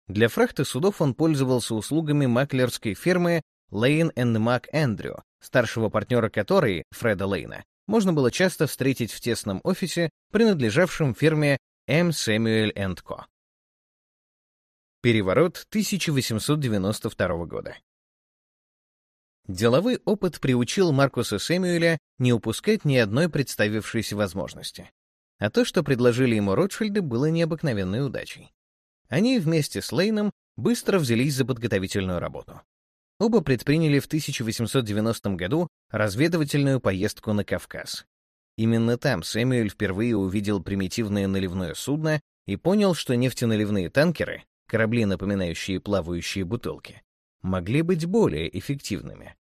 Для фрахты судов он пользовался услугами маклерской фирмы Lane Mac Andrew, старшего партнера которой, Фреда Лейна, можно было часто встретить в тесном офисе, принадлежавшем фирме M. Samuel Co. Переворот 1892 года. Деловой опыт приучил Маркуса Сэмюэля не упускать ни одной представившейся возможности. А то, что предложили ему Ротшильды, было необыкновенной удачей. Они вместе с Лейном быстро взялись за подготовительную работу. Оба предприняли в 1890 году разведывательную поездку на Кавказ. Именно там Сэмюэль впервые увидел примитивное наливное судно и понял, что нефтеналивные танкеры, корабли, напоминающие плавающие бутылки, могли быть более эффективными.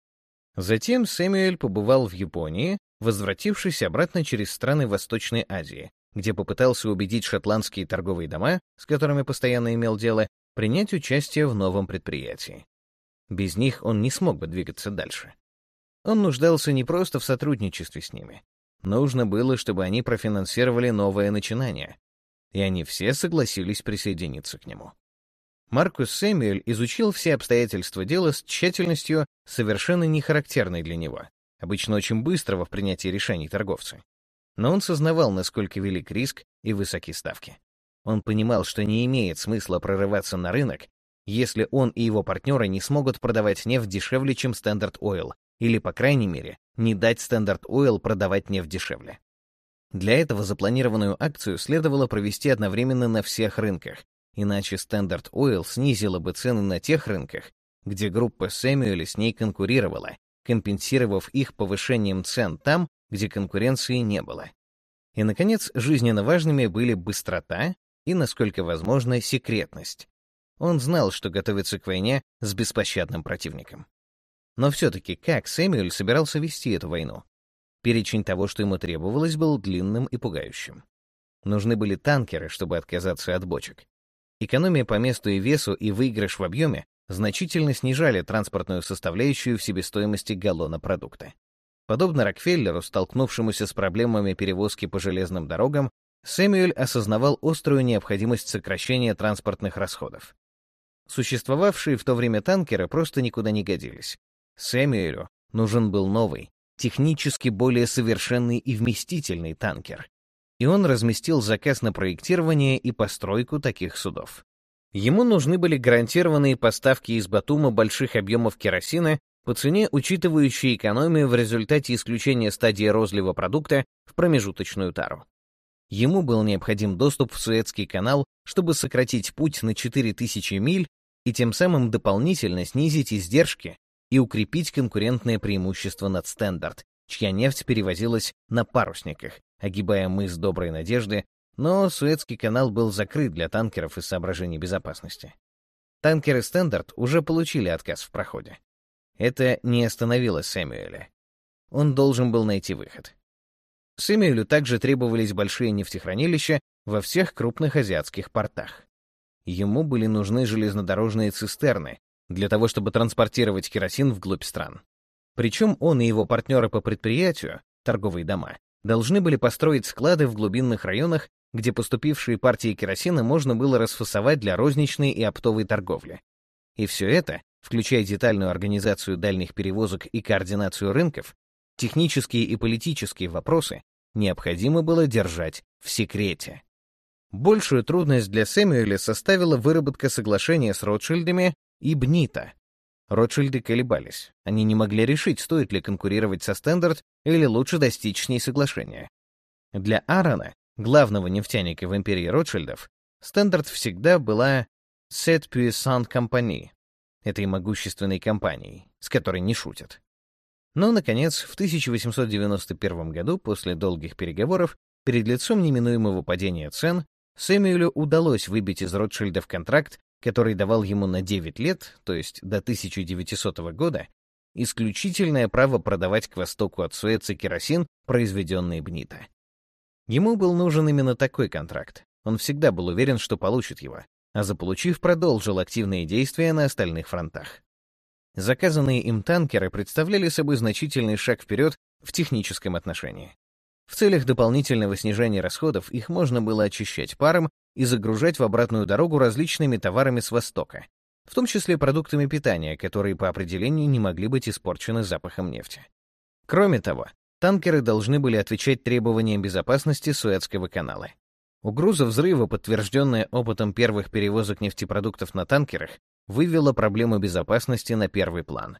Затем Сэмюэль побывал в Японии, возвратившись обратно через страны Восточной Азии, где попытался убедить шотландские торговые дома, с которыми постоянно имел дело, принять участие в новом предприятии. Без них он не смог бы двигаться дальше. Он нуждался не просто в сотрудничестве с ними. Нужно было, чтобы они профинансировали новое начинание. И они все согласились присоединиться к нему. Маркус Сэмюэль изучил все обстоятельства дела с тщательностью, совершенно не характерной для него, обычно очень быстрого в принятии решений торговца. Но он сознавал, насколько велик риск и высоки ставки. Он понимал, что не имеет смысла прорываться на рынок, если он и его партнеры не смогут продавать нефть дешевле, чем Standard Oil, или, по крайней мере, не дать Standard Oil продавать нефть дешевле. Для этого запланированную акцию следовало провести одновременно на всех рынках, иначе Standard Oil снизила бы цены на тех рынках, где группа Сэмюэля с ней конкурировала, компенсировав их повышением цен там, где конкуренции не было. И, наконец, жизненно важными были быстрота и, насколько возможно, секретность. Он знал, что готовится к войне с беспощадным противником. Но все-таки как Сэмюэль собирался вести эту войну? Перечень того, что ему требовалось, был длинным и пугающим. Нужны были танкеры, чтобы отказаться от бочек. Экономия по месту и весу и выигрыш в объеме значительно снижали транспортную составляющую в себестоимости галлона продукта. Подобно Рокфеллеру, столкнувшемуся с проблемами перевозки по железным дорогам, Сэмюэль осознавал острую необходимость сокращения транспортных расходов. Существовавшие в то время танкеры просто никуда не годились. Сэмюэлю нужен был новый, технически более совершенный и вместительный танкер, и он разместил заказ на проектирование и постройку таких судов. Ему нужны были гарантированные поставки из Батума больших объемов керосина по цене, учитывающей экономию в результате исключения стадии розлива продукта в промежуточную тару. Ему был необходим доступ в Суэцкий канал, чтобы сократить путь на 4000 миль и тем самым дополнительно снизить издержки и укрепить конкурентное преимущество над Стендарт, чья нефть перевозилась на парусниках, огибая мыс Доброй Надежды, но Суэцкий канал был закрыт для танкеров из соображений безопасности. Танкеры «Стендарт» уже получили отказ в проходе. Это не остановило Сэмюэля. Он должен был найти выход. Сэмюэлю также требовались большие нефтехранилища во всех крупных азиатских портах. Ему были нужны железнодорожные цистерны для того, чтобы транспортировать керосин вглубь стран. Причем он и его партнеры по предприятию, торговые дома, должны были построить склады в глубинных районах, где поступившие партии керосина можно было расфасовать для розничной и оптовой торговли. И все это, включая детальную организацию дальних перевозок и координацию рынков, технические и политические вопросы, необходимо было держать в секрете. Большую трудность для Сэмюэля составила выработка соглашения с Ротшильдами и Бнита, Ротшильды колебались. Они не могли решить, стоит ли конкурировать со Стендарт или лучше достичь с ней соглашения. Для Аарона главного нефтяника в империи Ротшильдов, Стандарт всегда была Set Puissant Company, этой могущественной компанией, с которой не шутят. Но, наконец, в 1891 году, после долгих переговоров, перед лицом неминуемого падения цен, Сэмюэлю удалось выбить из Ротшильдов контракт, который давал ему на 9 лет, то есть до 1900 года, исключительное право продавать к востоку от Суэца керосин, произведенный Бнита. Ему был нужен именно такой контракт. Он всегда был уверен, что получит его, а заполучив, продолжил активные действия на остальных фронтах. Заказанные им танкеры представляли собой значительный шаг вперед в техническом отношении. В целях дополнительного снижения расходов их можно было очищать паром и загружать в обратную дорогу различными товарами с Востока, в том числе продуктами питания, которые по определению не могли быть испорчены запахом нефти. Кроме того, танкеры должны были отвечать требованиям безопасности Суэцкого канала. Угроза взрыва, подтвержденная опытом первых перевозок нефтепродуктов на танкерах, вывела проблему безопасности на первый план.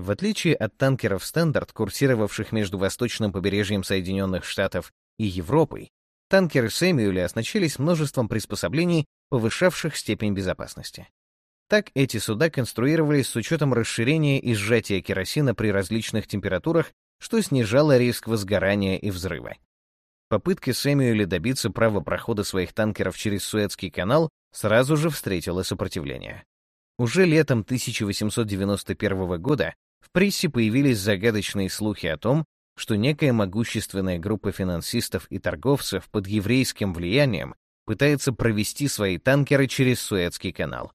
В отличие от танкеров «Стандарт», курсировавших между восточным побережьем Соединенных Штатов и Европой, танкеры Сэмюэля оснащались множеством приспособлений, повышавших степень безопасности. Так эти суда конструировались с учетом расширения и сжатия керосина при различных температурах, что снижало риск возгорания и взрыва. Попытка Сэмюэля добиться права прохода своих танкеров через Суэцкий канал сразу же встретила сопротивление. Уже летом 1891 года в прессе появились загадочные слухи о том, что некая могущественная группа финансистов и торговцев под еврейским влиянием пытается провести свои танкеры через Суэцкий канал.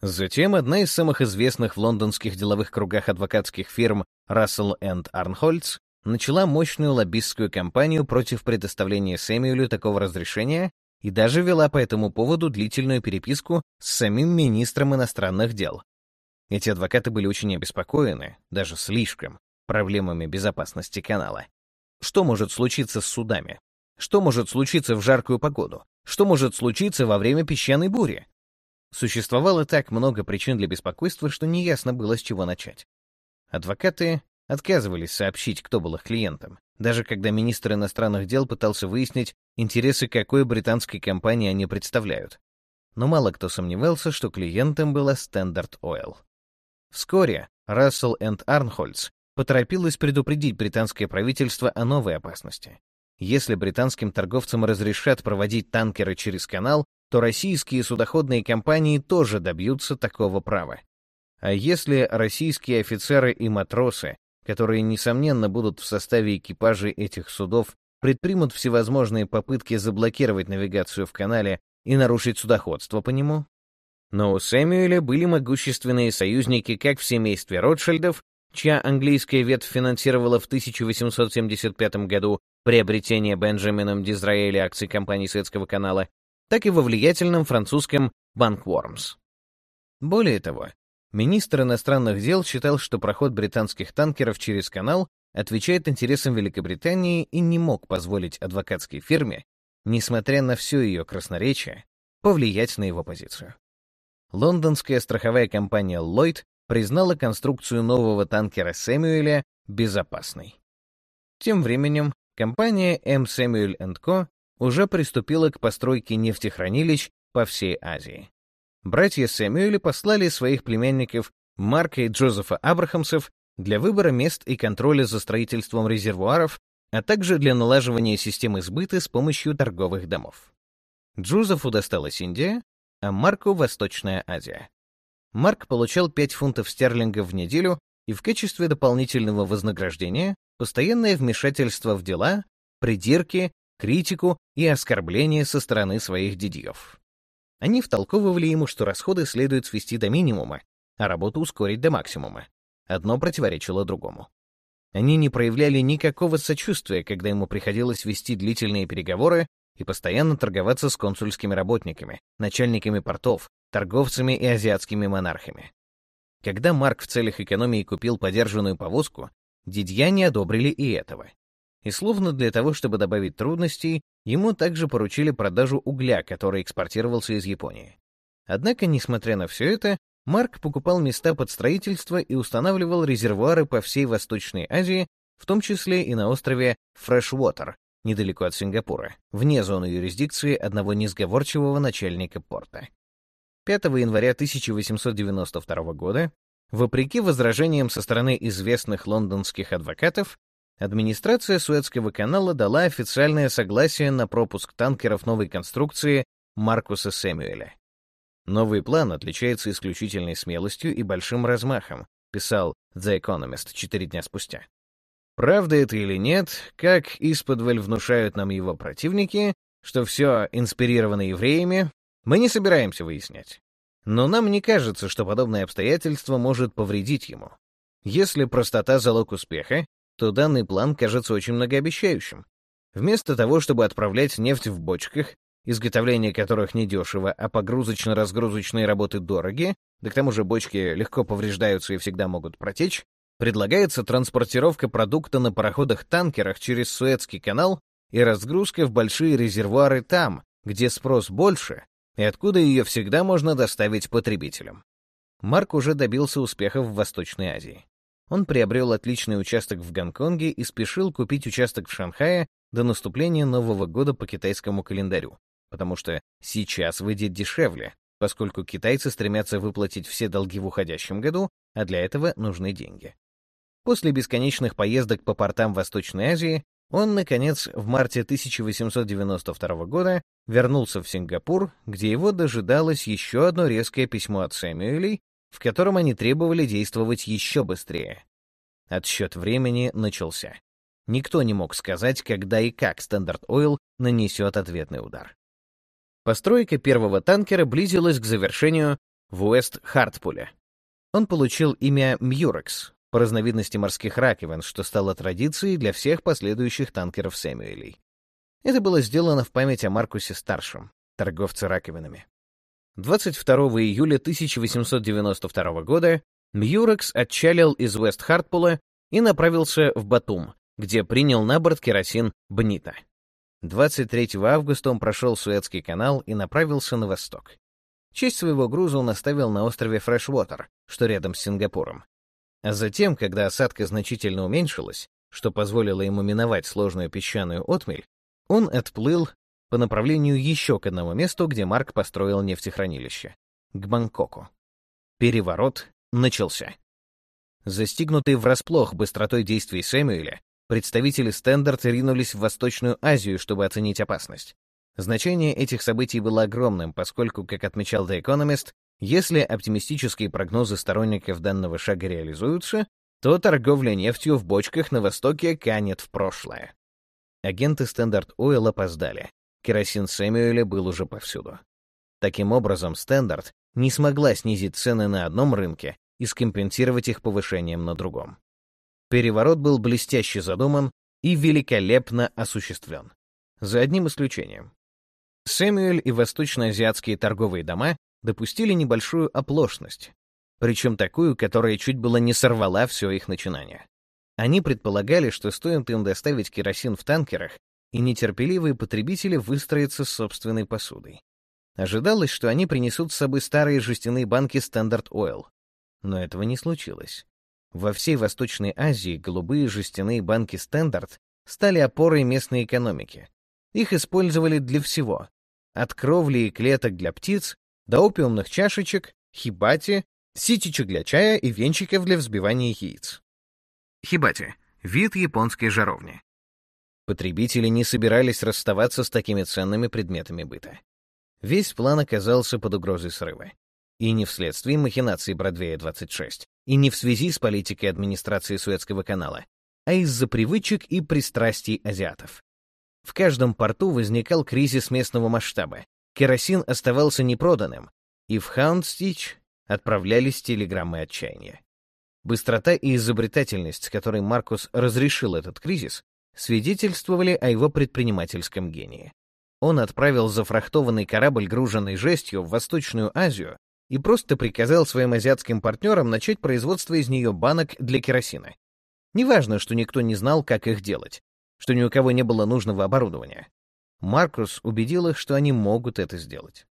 Затем одна из самых известных в лондонских деловых кругах адвокатских фирм Russell Arnholz начала мощную лоббистскую кампанию против предоставления Сэмюэлю такого разрешения и даже вела по этому поводу длительную переписку с самим министром иностранных дел. Эти адвокаты были очень обеспокоены, даже слишком, проблемами безопасности канала. Что может случиться с судами? Что может случиться в жаркую погоду? Что может случиться во время песчаной бури? Существовало так много причин для беспокойства, что неясно было, с чего начать. Адвокаты отказывались сообщить, кто был их клиентом, даже когда министр иностранных дел пытался выяснить, интересы какой британской компании они представляют. Но мало кто сомневался, что клиентом была Standard Oil. Вскоре Russell энд Арнхольц поторопилась предупредить британское правительство о новой опасности. Если британским торговцам разрешат проводить танкеры через канал, то российские судоходные компании тоже добьются такого права. А если российские офицеры и матросы, которые, несомненно, будут в составе экипажей этих судов, предпримут всевозможные попытки заблокировать навигацию в канале и нарушить судоходство по нему? Но у Сэмюэля были могущественные союзники как в семействе Ротшильдов, чья английская ветвь финансировала в 1875 году приобретение Бенджамином Дизраэля акций компании Светского канала, так и во влиятельном французском Банквормс. Более того, министр иностранных дел считал, что проход британских танкеров через канал отвечает интересам Великобритании и не мог позволить адвокатской фирме, несмотря на все ее красноречие, повлиять на его позицию. Лондонская страховая компания Lloyd признала конструкцию нового танкера Сэмюэля безопасной. Тем временем компания M. Samuel Co уже приступила к постройке нефтехранилищ по всей Азии. Братья Сэмюэли послали своих племянников Марка и Джозефа Абрахамсов для выбора мест и контроля за строительством резервуаров, а также для налаживания системы сбыта с помощью торговых домов. Джозефу досталась Индия, а Марку — Восточная Азия. Марк получал 5 фунтов стерлингов в неделю и в качестве дополнительного вознаграждения постоянное вмешательство в дела, придирки критику и оскорбления со стороны своих дядьев. Они втолковывали ему, что расходы следует свести до минимума, а работу ускорить до максимума. Одно противоречило другому. Они не проявляли никакого сочувствия, когда ему приходилось вести длительные переговоры и постоянно торговаться с консульскими работниками, начальниками портов, торговцами и азиатскими монархами. Когда Марк в целях экономии купил подержанную повозку, дядья не одобрили и этого. И словно для того, чтобы добавить трудностей, ему также поручили продажу угля, который экспортировался из Японии. Однако, несмотря на все это, Марк покупал места под строительство и устанавливал резервуары по всей Восточной Азии, в том числе и на острове Фрешвотер, недалеко от Сингапура, вне зоны юрисдикции одного несговорчивого начальника порта. 5 января 1892 года, вопреки возражениям со стороны известных лондонских адвокатов, администрация Суэцкого канала дала официальное согласие на пропуск танкеров новой конструкции Маркуса Сэмюэля. Новый план отличается исключительной смелостью и большим размахом, писал The Economist четыре дня спустя. Правда это или нет, как исподволь внушают нам его противники, что все инспирировано евреями, мы не собираемся выяснять. Но нам не кажется, что подобное обстоятельство может повредить ему. Если простота — залог успеха, то данный план кажется очень многообещающим. Вместо того, чтобы отправлять нефть в бочках, изготовление которых недешево, а погрузочно-разгрузочные работы дороги, да к тому же бочки легко повреждаются и всегда могут протечь, предлагается транспортировка продукта на пароходах-танкерах через Суэцкий канал и разгрузка в большие резервуары там, где спрос больше и откуда ее всегда можно доставить потребителям. Марк уже добился успеха в Восточной Азии. Он приобрел отличный участок в Гонконге и спешил купить участок в Шанхае до наступления Нового года по китайскому календарю, потому что сейчас выйдет дешевле, поскольку китайцы стремятся выплатить все долги в уходящем году, а для этого нужны деньги. После бесконечных поездок по портам Восточной Азии он, наконец, в марте 1892 года вернулся в Сингапур, где его дожидалось еще одно резкое письмо от Сэмюэлей, в котором они требовали действовать еще быстрее. Отсчет времени начался. Никто не мог сказать, когда и как Standard Oil нанесет ответный удар. Постройка первого танкера близилась к завершению в Уэст-Хартпуле. Он получил имя «Мьюрекс» по разновидности морских раковин, что стало традицией для всех последующих танкеров Сэмюэлей. Это было сделано в память о Маркусе-старшем, торговце раковинами. 22 июля 1892 года Мьюрекс отчалил из Уэст-Хартпула и направился в Батум, где принял на борт керосин Бнита. 23 августа он прошел Суэцкий канал и направился на восток. Часть своего груза он оставил на острове Фрешвотер, что рядом с Сингапуром. А затем, когда осадка значительно уменьшилась, что позволило ему миновать сложную песчаную отмель, он отплыл по направлению еще к одному месту, где Марк построил нефтехранилище — к Бангкоку. Переворот начался. Застигнутый врасплох быстротой действий Сэмюэля, представители Стендарт ринулись в Восточную Азию, чтобы оценить опасность. Значение этих событий было огромным, поскольку, как отмечал The Economist, если оптимистические прогнозы сторонников данного шага реализуются, то торговля нефтью в бочках на Востоке канет в прошлое. Агенты Standard Oil опоздали. Керосин Сэмюэля был уже повсюду. Таким образом, Standard не смогла снизить цены на одном рынке и скомпенсировать их повышением на другом. Переворот был блестяще задуман и великолепно осуществлен. За одним исключением. Сэмюэль и восточноазиатские торговые дома допустили небольшую оплошность, причем такую, которая чуть было не сорвала все их начинание. Они предполагали, что стоит им доставить керосин в танкерах, и нетерпеливые потребители выстроятся с собственной посудой. Ожидалось, что они принесут с собой старые жестяные банки Standard Oil. Но этого не случилось. Во всей Восточной Азии голубые жестяные банки Стандарт стали опорой местной экономики. Их использовали для всего. От кровли и клеток для птиц до опиумных чашечек, хибати, ситичек для чая и венчиков для взбивания яиц. Хибати — вид японской жаровни. Потребители не собирались расставаться с такими ценными предметами быта. Весь план оказался под угрозой срыва. И не вследствие махинаций Бродвея-26, и не в связи с политикой администрации Суэцкого канала, а из-за привычек и пристрастий азиатов. В каждом порту возникал кризис местного масштаба, керосин оставался непроданным, и в Хаундстич отправлялись телеграммы отчаяния. Быстрота и изобретательность, с которой Маркус разрешил этот кризис, свидетельствовали о его предпринимательском гении. Он отправил зафрахтованный корабль, груженный жестью, в Восточную Азию и просто приказал своим азиатским партнерам начать производство из нее банок для керосина. Неважно, что никто не знал, как их делать, что ни у кого не было нужного оборудования. Маркус убедил их, что они могут это сделать.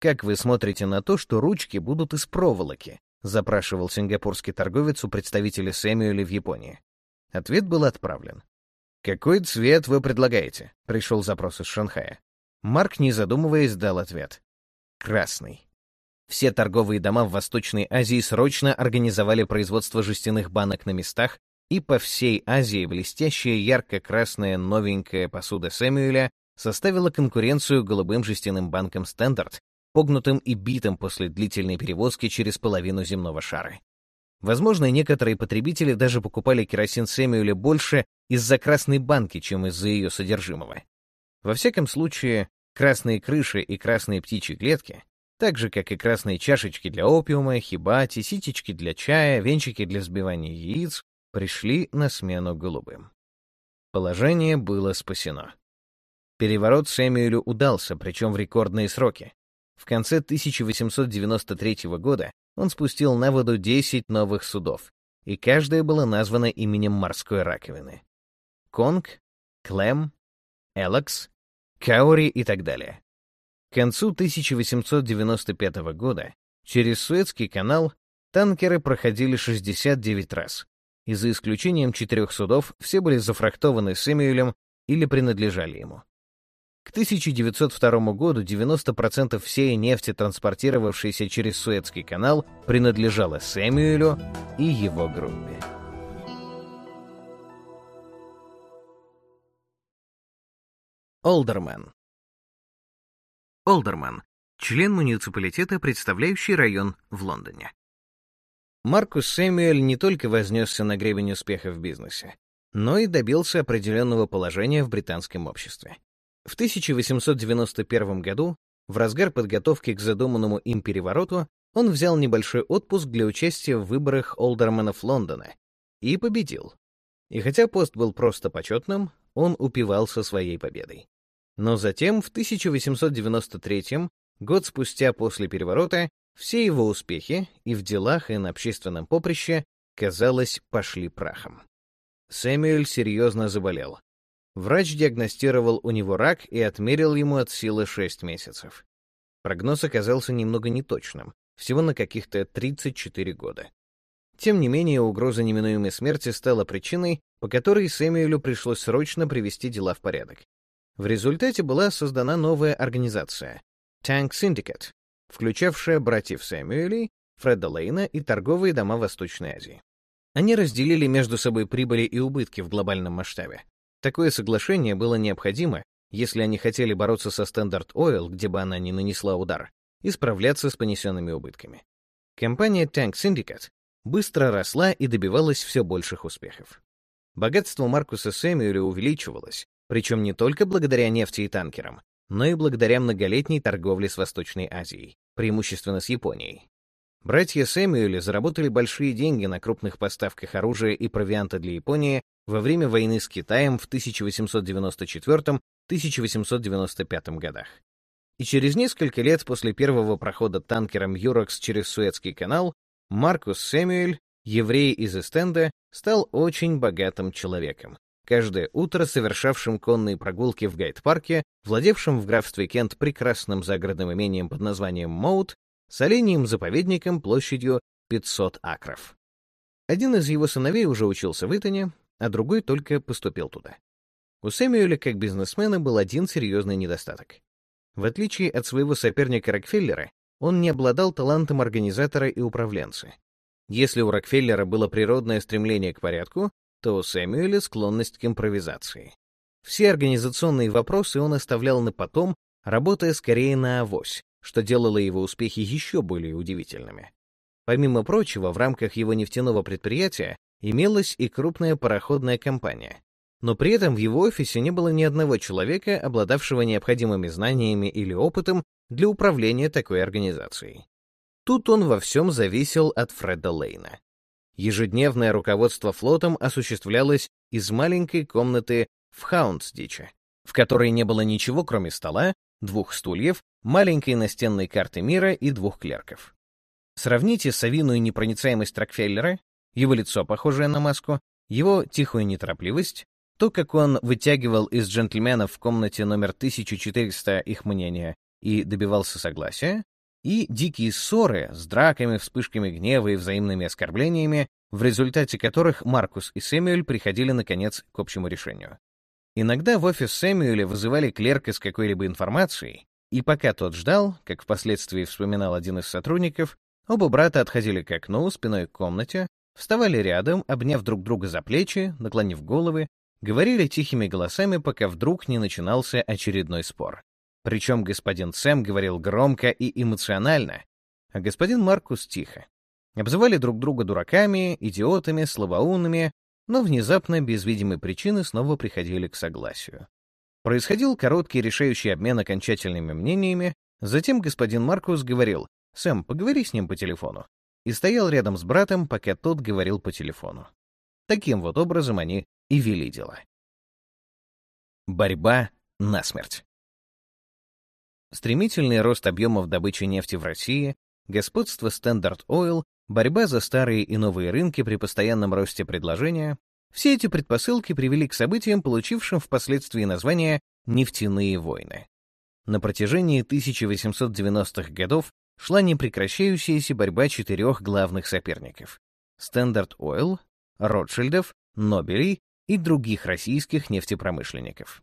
«Как вы смотрите на то, что ручки будут из проволоки?» — запрашивал сингапурский торговец у представителя Сэмюэля в Японии. Ответ был отправлен. «Какой цвет вы предлагаете?» — пришел запрос из Шанхая. Марк, не задумываясь, дал ответ. «Красный». Все торговые дома в Восточной Азии срочно организовали производство жестяных банок на местах, и по всей Азии блестящая ярко-красная новенькая посуда Сэмюэля составила конкуренцию голубым жестяным банкам «Стандарт», погнутым и битым после длительной перевозки через половину земного шара. Возможно, некоторые потребители даже покупали керосин Сэмюэля больше из-за красной банки, чем из-за ее содержимого. Во всяком случае, красные крыши и красные птичьи клетки, так же, как и красные чашечки для опиума, хибати, ситечки для чая, венчики для взбивания яиц, пришли на смену голубым. Положение было спасено. Переворот Сэмюэлю удался, причем в рекордные сроки. В конце 1893 года он спустил на воду 10 новых судов, и каждое было названо именем морской раковины. Конг, Клем, Элакс, Каури и так далее. К концу 1895 года через Суэцкий канал танкеры проходили 69 раз, и за исключением четырех судов все были зафрахтованы Сэмюэлем или принадлежали ему. К 1902 году 90% всей нефти, транспортировавшейся через Суэцкий канал, принадлежала Сэмюэлю и его группе. Олдерман Олдерман — член муниципалитета, представляющий район в Лондоне. Маркус Сэмюэль не только вознесся на гребень успеха в бизнесе, но и добился определенного положения в британском обществе. В 1891 году, в разгар подготовки к задуманному им перевороту, он взял небольшой отпуск для участия в выборах олдерменов Лондона и победил. И хотя пост был просто почетным, он упивался своей победой. Но затем, в 1893 год спустя после переворота, все его успехи и в делах, и на общественном поприще, казалось, пошли прахом. Сэмюэль серьезно заболел. Врач диагностировал у него рак и отмерил ему от силы 6 месяцев. Прогноз оказался немного неточным, всего на каких-то 34 года. Тем не менее, угроза неминуемой смерти стала причиной, по которой Сэмюэлю пришлось срочно привести дела в порядок. В результате была создана новая организация — Tank Syndicate, включавшая братьев Сэмюэлей, Фреда Лейна и торговые дома Восточной Азии. Они разделили между собой прибыли и убытки в глобальном масштабе, Такое соглашение было необходимо, если они хотели бороться со Standard Oil, где бы она ни нанесла удар, и справляться с понесенными убытками. Компания Tank Syndicate быстро росла и добивалась все больших успехов. Богатство Маркуса Сэмюэля увеличивалось, причем не только благодаря нефти и танкерам, но и благодаря многолетней торговле с Восточной Азией, преимущественно с Японией. Братья Сэмюэли заработали большие деньги на крупных поставках оружия и провианта для Японии во время войны с Китаем в 1894-1895 годах. И через несколько лет после первого прохода танкером «Юрокс» через Суэцкий канал Маркус Сэмюэль, еврей из Эстенда, стал очень богатым человеком, каждое утро совершавшим конные прогулки в гайд-парке, владевшим в графстве Кент прекрасным загородным имением под названием Моут с оленьим-заповедником площадью 500 акров. Один из его сыновей уже учился в Итоне, а другой только поступил туда. У Сэмюэля как бизнесмена был один серьезный недостаток. В отличие от своего соперника Рокфеллера, он не обладал талантом организатора и управленца. Если у Рокфеллера было природное стремление к порядку, то у Сэмюэля склонность к импровизации. Все организационные вопросы он оставлял на потом, работая скорее на авось, что делало его успехи еще более удивительными. Помимо прочего, в рамках его нефтяного предприятия имелась и крупная пароходная компания. Но при этом в его офисе не было ни одного человека, обладавшего необходимыми знаниями или опытом для управления такой организацией. Тут он во всем зависел от Фреда Лейна. Ежедневное руководство флотом осуществлялось из маленькой комнаты в Хаундсдиче, в которой не было ничего, кроме стола, двух стульев, маленькой настенной карты мира и двух клерков. Сравните совиную непроницаемость Рокфеллера, его лицо, похожее на маску, его тихую неторопливость, то, как он вытягивал из джентльменов в комнате номер 1400 их мнения и добивался согласия, и дикие ссоры с драками, вспышками гнева и взаимными оскорблениями, в результате которых Маркус и Сэмюэль приходили, наконец, к общему решению. Иногда в офис Сэмюэля вызывали клерка с какой-либо информацией, и пока тот ждал, как впоследствии вспоминал один из сотрудников, оба брата отходили к окну, спиной к комнате, вставали рядом, обняв друг друга за плечи, наклонив головы, говорили тихими голосами, пока вдруг не начинался очередной спор. Причем господин Сэм говорил громко и эмоционально, а господин Маркус тихо. Обзывали друг друга дураками, идиотами, слабоумными, но внезапно, без видимой причины, снова приходили к согласию. Происходил короткий решающий обмен окончательными мнениями, затем господин Маркус говорил «Сэм, поговори с ним по телефону», и стоял рядом с братом, пока тот говорил по телефону. Таким вот образом они и вели дела. Борьба насмерть. Стремительный рост объемов добычи нефти в России, господство Standard Oil, борьба за старые и новые рынки при постоянном росте предложения — все эти предпосылки привели к событиям, получившим впоследствии название «нефтяные войны». На протяжении 1890-х годов шла непрекращающаяся борьба четырех главных соперников — Standard Oil, Ротшильдов, Нобелей и других российских нефтепромышленников.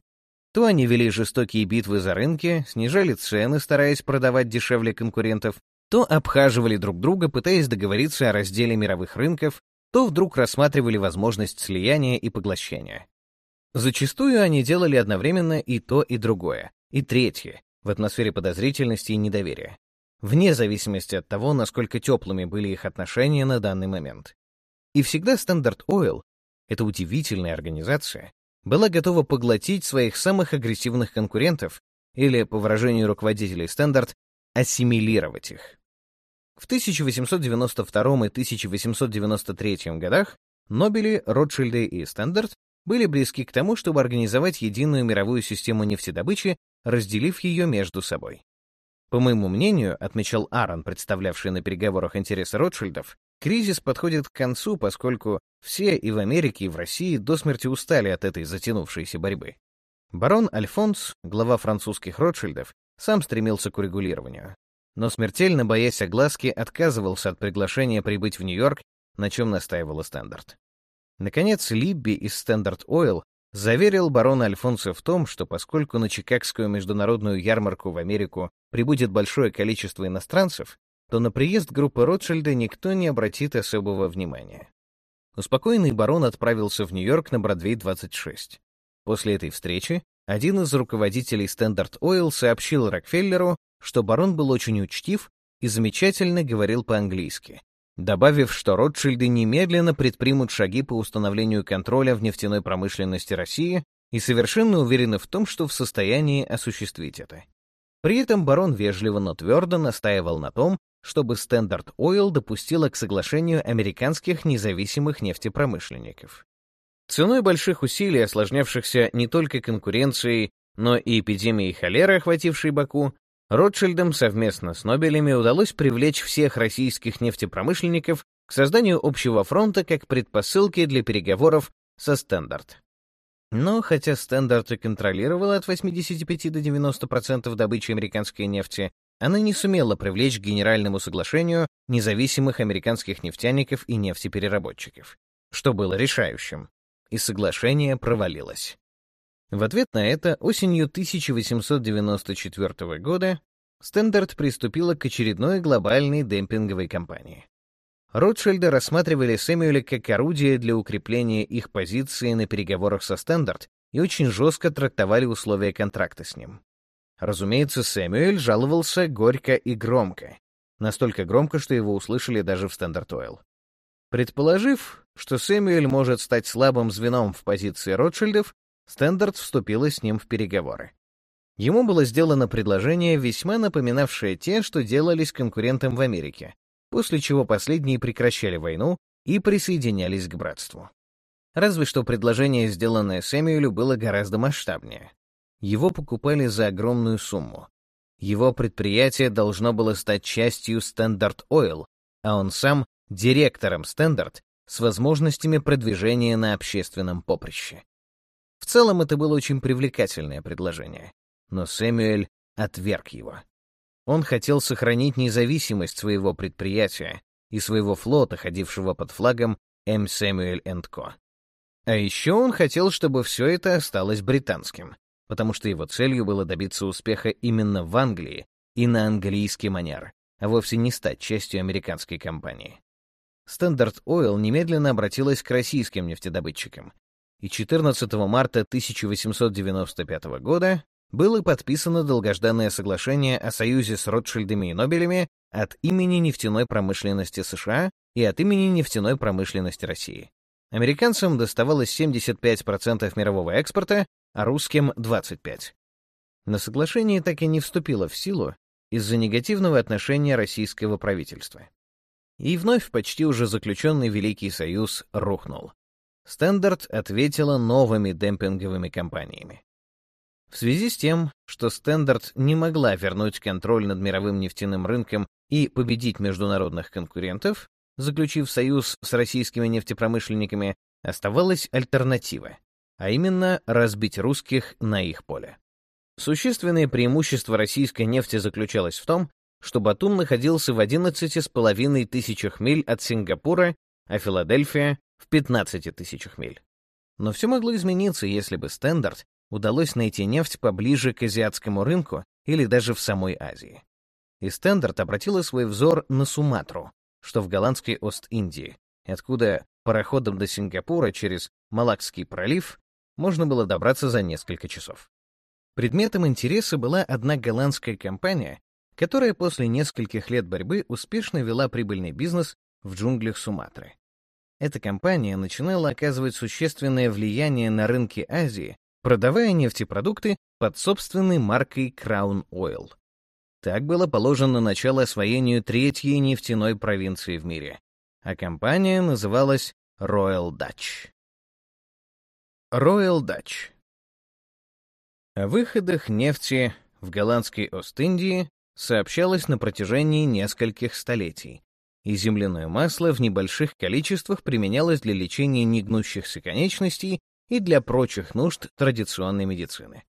То они вели жестокие битвы за рынки, снижали цены, стараясь продавать дешевле конкурентов, то обхаживали друг друга, пытаясь договориться о разделе мировых рынков, то вдруг рассматривали возможность слияния и поглощения. Зачастую они делали одновременно и то, и другое, и третье, в атмосфере подозрительности и недоверия, вне зависимости от того, насколько теплыми были их отношения на данный момент. И всегда Standard Oil, эта удивительная организация, была готова поглотить своих самых агрессивных конкурентов или, по выражению руководителей Standard, ассимилировать их. В 1892 и 1893 годах Нобели, Ротшильды и Standard были близки к тому, чтобы организовать единую мировую систему нефтедобычи, разделив ее между собой. По моему мнению, отмечал Аарон, представлявший на переговорах интересы Ротшильдов, кризис подходит к концу, поскольку все и в Америке, и в России до смерти устали от этой затянувшейся борьбы. Барон Альфонс, глава французских Ротшильдов, сам стремился к урегулированию. Но смертельно боясь огласки, отказывался от приглашения прибыть в Нью-Йорк, на чем настаивала Стандарт. Наконец, Либби из Standard Oil заверил барона Альфонса в том, что поскольку на Чикагскую международную ярмарку в Америку прибудет большое количество иностранцев, то на приезд группы Ротшильда никто не обратит особого внимания. Успокоенный барон отправился в Нью-Йорк на Бродвей-26. После этой встречи один из руководителей Standard Oil сообщил Рокфеллеру, что барон был очень учтив и замечательно говорил по-английски, добавив, что Ротшильды немедленно предпримут шаги по установлению контроля в нефтяной промышленности России и совершенно уверены в том, что в состоянии осуществить это. При этом барон вежливо, но твердо настаивал на том, чтобы Standard Oil допустила к соглашению американских независимых нефтепромышленников. Ценой больших усилий, осложнявшихся не только конкуренцией, но и эпидемией холеры, охватившей Баку, Ротшильдам совместно с Нобелями удалось привлечь всех российских нефтепромышленников к созданию общего фронта как предпосылки для переговоров со Стендарт. Но хотя Стендарт и контролировала от 85 до 90% добычи американской нефти, она не сумела привлечь к Генеральному соглашению независимых американских нефтяников и нефтепереработчиков, что было решающим, и соглашение провалилось. В ответ на это осенью 1894 года Стендарт приступила к очередной глобальной демпинговой кампании. Ротшильды рассматривали Сэмюэля как орудие для укрепления их позиции на переговорах со Стендарт и очень жестко трактовали условия контракта с ним. Разумеется, Сэмюэль жаловался горько и громко. Настолько громко, что его услышали даже в Standard Oil. Предположив, что Сэмюэль может стать слабым звеном в позиции Ротшильдов, Стендарт вступила с ним в переговоры. Ему было сделано предложение, весьма напоминавшее те, что делались конкурентам в Америке, после чего последние прекращали войну и присоединялись к братству. Разве что предложение, сделанное Сэмюэлю, было гораздо масштабнее. Его покупали за огромную сумму. Его предприятие должно было стать частью Standard Oil, а он сам — директором Standard с возможностями продвижения на общественном поприще. В целом это было очень привлекательное предложение, но Сэмюэль отверг его. Он хотел сохранить независимость своего предприятия и своего флота, ходившего под флагом М. Сэмюэль Co. А еще он хотел, чтобы все это осталось британским, потому что его целью было добиться успеха именно в Англии и на английский манер, а вовсе не стать частью американской компании. Standard Oil немедленно обратилась к российским нефтедобытчикам, и 14 марта 1895 года было подписано долгожданное соглашение о союзе с Ротшильдами и Нобелями от имени нефтяной промышленности США и от имени нефтяной промышленности России. Американцам доставалось 75% мирового экспорта, а русским — 25%. Но соглашение так и не вступило в силу из-за негативного отношения российского правительства. И вновь почти уже заключенный Великий Союз рухнул. Стендарт ответила новыми демпинговыми кампаниями. В связи с тем, что Стендарт не могла вернуть контроль над мировым нефтяным рынком и победить международных конкурентов, заключив союз с российскими нефтепромышленниками, оставалась альтернатива, а именно разбить русских на их поле. Существенное преимущество российской нефти заключалось в том, что Батум находился в 11,5 тысячах миль от Сингапура, а Филадельфия — в 15 тысячах миль. Но все могло измениться, если бы Стендарт удалось найти нефть поближе к азиатскому рынку или даже в самой Азии. И Стендарт обратила свой взор на Суматру, что в голландской Ост-Индии, откуда пароходом до Сингапура через Малакский пролив можно было добраться за несколько часов. Предметом интереса была одна голландская компания, которая после нескольких лет борьбы успешно вела прибыльный бизнес в джунглях Суматры. Эта компания начинала оказывать существенное влияние на рынки Азии, продавая нефтепродукты под собственной маркой Crown Oil. Так было положено начало освоению третьей нефтяной провинции в мире, а компания называлась Royal Dutch. Royal Dutch. О выходах нефти в голландской Ост-Индии сообщалось на протяжении нескольких столетий, и земляное масло в небольших количествах применялось для лечения негнущихся конечностей и для прочих нужд традиционной медицины.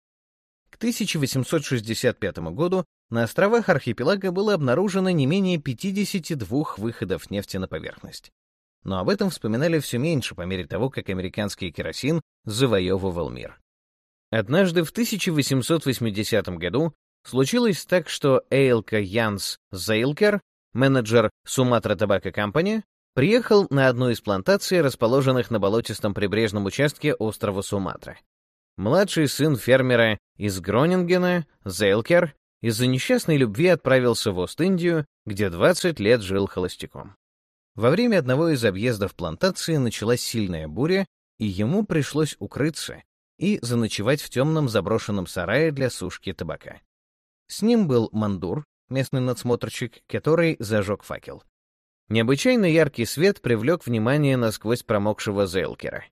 К 1865 году на островах архипелага было обнаружено не менее 52 выходов нефти на поверхность. Но об этом вспоминали все меньше по мере того, как американский керосин завоевывал мир. Однажды в 1880 году случилось так, что Эйлка Янс Зейлкер, менеджер Суматра Табако Компани, приехал на одну из плантаций, расположенных на болотистом прибрежном участке острова Суматра. Младший сын фермера из Гронингена, Зейлкер, из-за несчастной любви отправился в Ост-Индию, где 20 лет жил холостяком. Во время одного из объездов плантации началась сильная буря, и ему пришлось укрыться и заночевать в темном заброшенном сарае для сушки табака. С ним был мандур, местный надсмотрщик, который зажег факел. Необычайно яркий свет привлек внимание насквозь промокшего Зейлкера.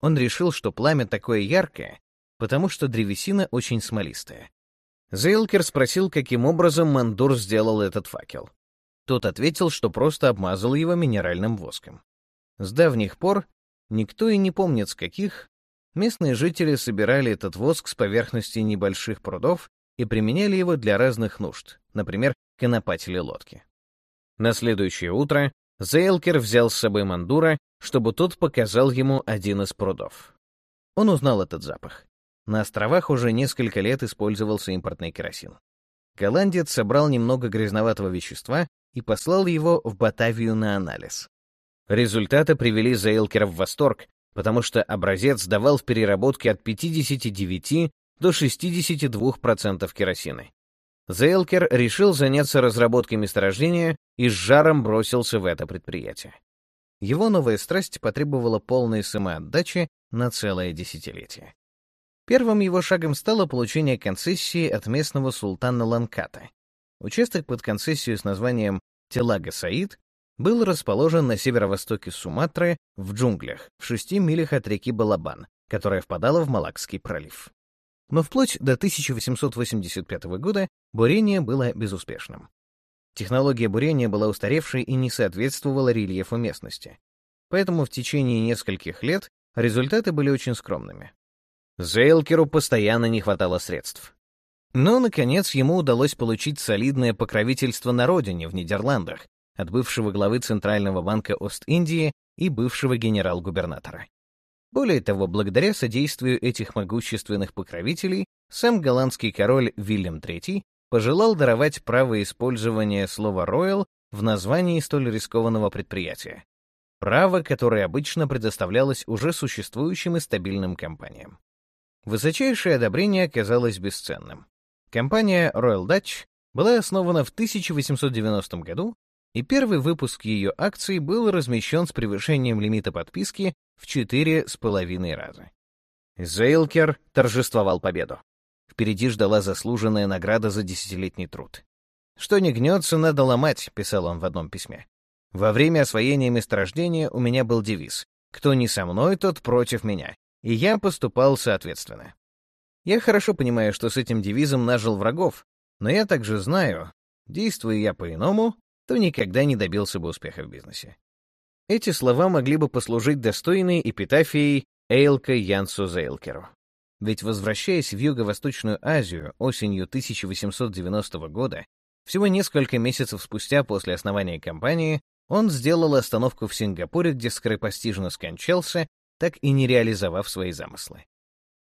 Он решил, что пламя такое яркое, потому что древесина очень смолистая. Зейлкер спросил, каким образом Мандур сделал этот факел. Тот ответил, что просто обмазал его минеральным воском. С давних пор, никто и не помнит с каких, местные жители собирали этот воск с поверхности небольших прудов и применяли его для разных нужд, например, конопатили лодки. На следующее утро Зейлкер взял с собой Мандура, чтобы тот показал ему один из прудов. Он узнал этот запах. На островах уже несколько лет использовался импортный керосин. Голландец собрал немного грязноватого вещества и послал его в Батавию на анализ. Результаты привели Зейлкера в восторг, потому что образец давал в переработке от 59 до 62% керосина. Зейлкер решил заняться разработкой месторождения и с жаром бросился в это предприятие. Его новая страсть потребовала полной самоотдачи на целое десятилетие. Первым его шагом стало получение концессии от местного султана Ланката. Участок под концессию с названием Телага-Саид был расположен на северо-востоке Суматры, в джунглях, в шести милях от реки Балабан, которая впадала в Малакский пролив. Но вплоть до 1885 года бурение было безуспешным. Технология бурения была устаревшей и не соответствовала рельефу местности. Поэтому в течение нескольких лет результаты были очень скромными. Зейлкеру постоянно не хватало средств. Но, наконец, ему удалось получить солидное покровительство на родине, в Нидерландах, от бывшего главы Центрального банка Ост-Индии и бывшего генерал-губернатора. Более того, благодаря содействию этих могущественных покровителей, сам голландский король Вильям III пожелал даровать право использования слова «роял» в названии столь рискованного предприятия. Право, которое обычно предоставлялось уже существующим и стабильным компаниям. Высочайшее одобрение оказалось бесценным. Компания Royal Dutch была основана в 1890 году, и первый выпуск ее акций был размещен с превышением лимита подписки в четыре с половиной раза. Зейлкер торжествовал победу. Впереди ждала заслуженная награда за десятилетний труд. «Что не гнется, надо ломать», — писал он в одном письме. «Во время освоения месторождения у меня был девиз «Кто не со мной, тот против меня», и я поступал соответственно. Я хорошо понимаю, что с этим девизом нажил врагов, но я также знаю, действуя я по-иному, то никогда не добился бы успеха в бизнесе. Эти слова могли бы послужить достойной эпитафией Эйлка Янсу Зейлкеру. Ведь, возвращаясь в Юго-Восточную Азию осенью 1890 года, всего несколько месяцев спустя после основания компании он сделал остановку в Сингапуре, где скоропостижно скончался, так и не реализовав свои замыслы.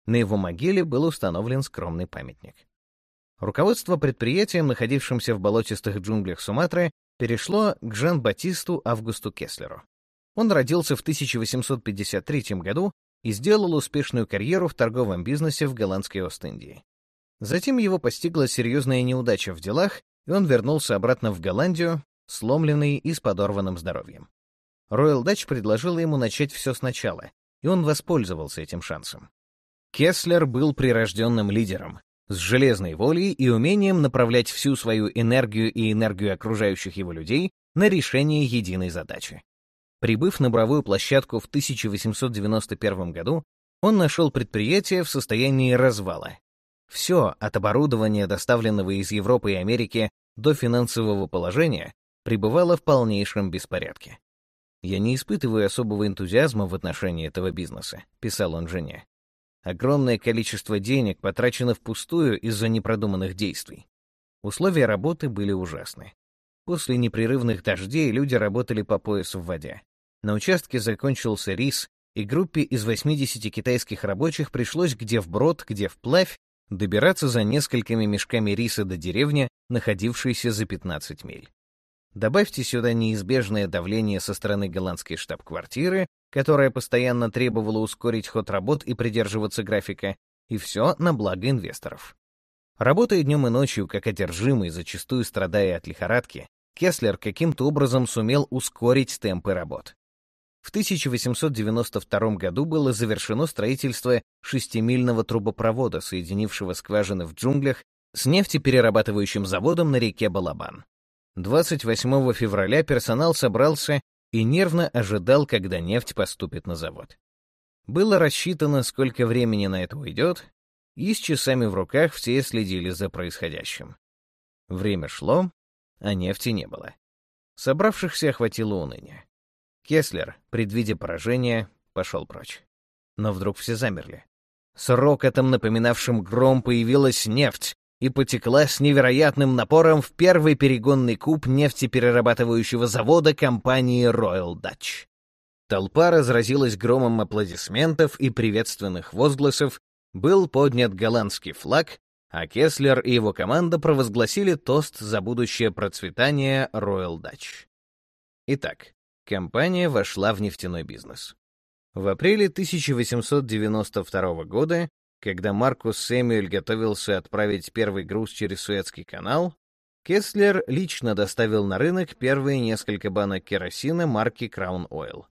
На его могиле был установлен скромный памятник. Руководство предприятием, находившимся в болотистых джунглях Суматры, перешло к Жан-Батисту Августу Кеслеру. Он родился в 1853 году и сделал успешную карьеру в торговом бизнесе в голландской Ост-Индии. Затем его постигла серьезная неудача в делах, и он вернулся обратно в Голландию, сломленный и с подорванным здоровьем. Роyal Dutch предложила ему начать все сначала, и он воспользовался этим шансом. Кеслер был прирожденным лидером, с железной волей и умением направлять всю свою энергию и энергию окружающих его людей на решение единой задачи. Прибыв на буровую площадку в 1891 году, он нашел предприятие в состоянии развала, все, от оборудования, доставленного из Европы и Америки, до финансового положения, пребывало в полнейшем беспорядке. «Я не испытываю особого энтузиазма в отношении этого бизнеса», — писал он жене. «Огромное количество денег потрачено впустую из-за непродуманных действий. Условия работы были ужасны. После непрерывных дождей люди работали по пояс в воде. На участке закончился рис, и группе из 80 китайских рабочих пришлось где вброд, где вплавь добираться за несколькими мешками риса до деревни, находившейся за 15 миль. Добавьте сюда неизбежное давление со стороны голландской штаб-квартиры, которая постоянно требовала ускорить ход работ и придерживаться графика, и все на благо инвесторов. Работая днем и ночью, как одержимый, зачастую страдая от лихорадки, Кеслер каким-то образом сумел ускорить темпы работ. В 1892 году было завершено строительство шестимильного трубопровода, соединившего скважины в джунглях с нефтеперерабатывающим заводом на реке Балабан. 28 февраля персонал собрался и нервно ожидал, когда нефть поступит на завод. Было рассчитано, сколько времени на это уйдет, и с часами в руках все следили за происходящим. Время шло, а нефти не было. Собравшихся охватило уныние. Кеслер, предвидя поражение, пошел прочь. Но вдруг все замерли. С рокотом, напоминавшим гром, появилась нефть и потекла с невероятным напором в первый перегонный куб нефтеперерабатывающего завода компании Royal Dutch. Толпа разразилась громом аплодисментов и приветственных возгласов, был поднят голландский флаг, а Кеслер и его команда провозгласили тост за будущее процветание Royal Dutch. Итак, компания вошла в нефтяной бизнес. В апреле 1892 года, когда Маркус Сэмюэль готовился отправить первый груз через Суэцкий канал, Кеслер лично доставил на рынок первые несколько банок керосина марки Crown Oil.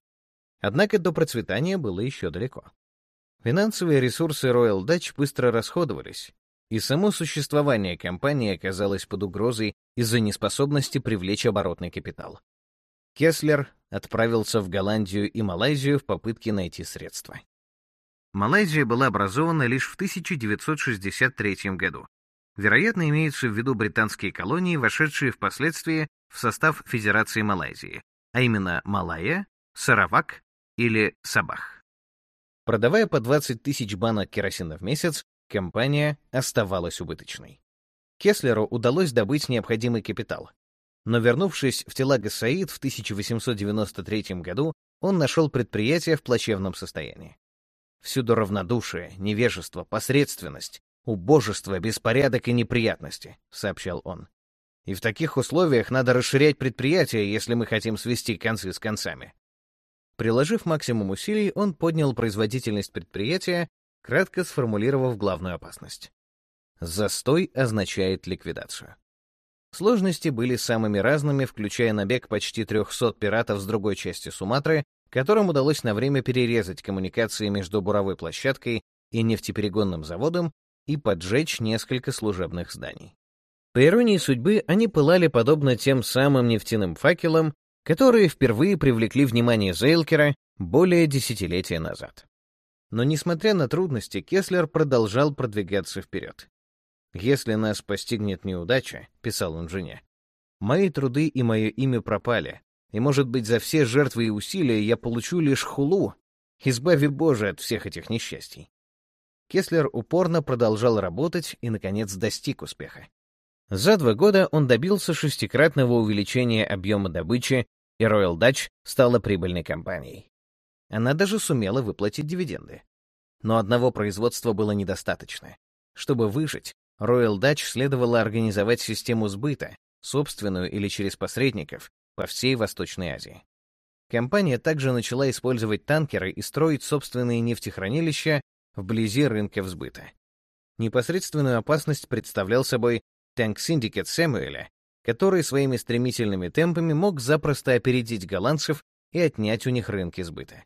Однако до процветания было еще далеко. Финансовые ресурсы Royal Dutch быстро расходовались, и само существование компании оказалось под угрозой из-за неспособности привлечь оборотный капитал. Кеслер отправился в Голландию и Малайзию в попытке найти средства. Малайзия была образована лишь в 1963 году. Вероятно, имеются в виду британские колонии, вошедшие впоследствии в состав Федерации Малайзии, а именно Малайя, Саравак или Сабах. Продавая по 20 тысяч банок керосина в месяц, компания оставалась убыточной. Кеслеру удалось добыть необходимый капитал, но вернувшись в Телаго-Саид в 1893 году, он нашел предприятие в плачевном состоянии. Всюду равнодушие, невежество, посредственность, убожество, беспорядок и неприятности», — сообщал он. «И в таких условиях надо расширять предприятие, если мы хотим свести концы с концами». Приложив максимум усилий, он поднял производительность предприятия, кратко сформулировав главную опасность. Застой означает ликвидацию. Сложности были самыми разными, включая набег почти 300 пиратов с другой части Суматры, которым удалось на время перерезать коммуникации между буровой площадкой и нефтеперегонным заводом и поджечь несколько служебных зданий. По иронии судьбы, они пылали подобно тем самым нефтяным факелам, которые впервые привлекли внимание Зейлкера более десятилетия назад. Но несмотря на трудности, Кеслер продолжал продвигаться вперед. «Если нас постигнет неудача», — писал он жене, — «мои труды и мое имя пропали, и, может быть, за все жертвы и усилия я получу лишь хулу, избави Боже от всех этих несчастий». Кеслер упорно продолжал работать и, наконец, достиг успеха. За два года он добился шестикратного увеличения объема добычи, и Royal Dutch стала прибыльной компанией. Она даже сумела выплатить дивиденды. Но одного производства было недостаточно. Чтобы выжить, Royal Dutch следовало организовать систему сбыта, собственную или через посредников, по всей Восточной Азии. Компания также начала использовать танкеры и строить собственные нефтехранилища вблизи рынков сбыта. Непосредственную опасность представлял собой танк-синдикат Сэмюэля, который своими стремительными темпами мог запросто опередить голландцев и отнять у них рынки сбыта.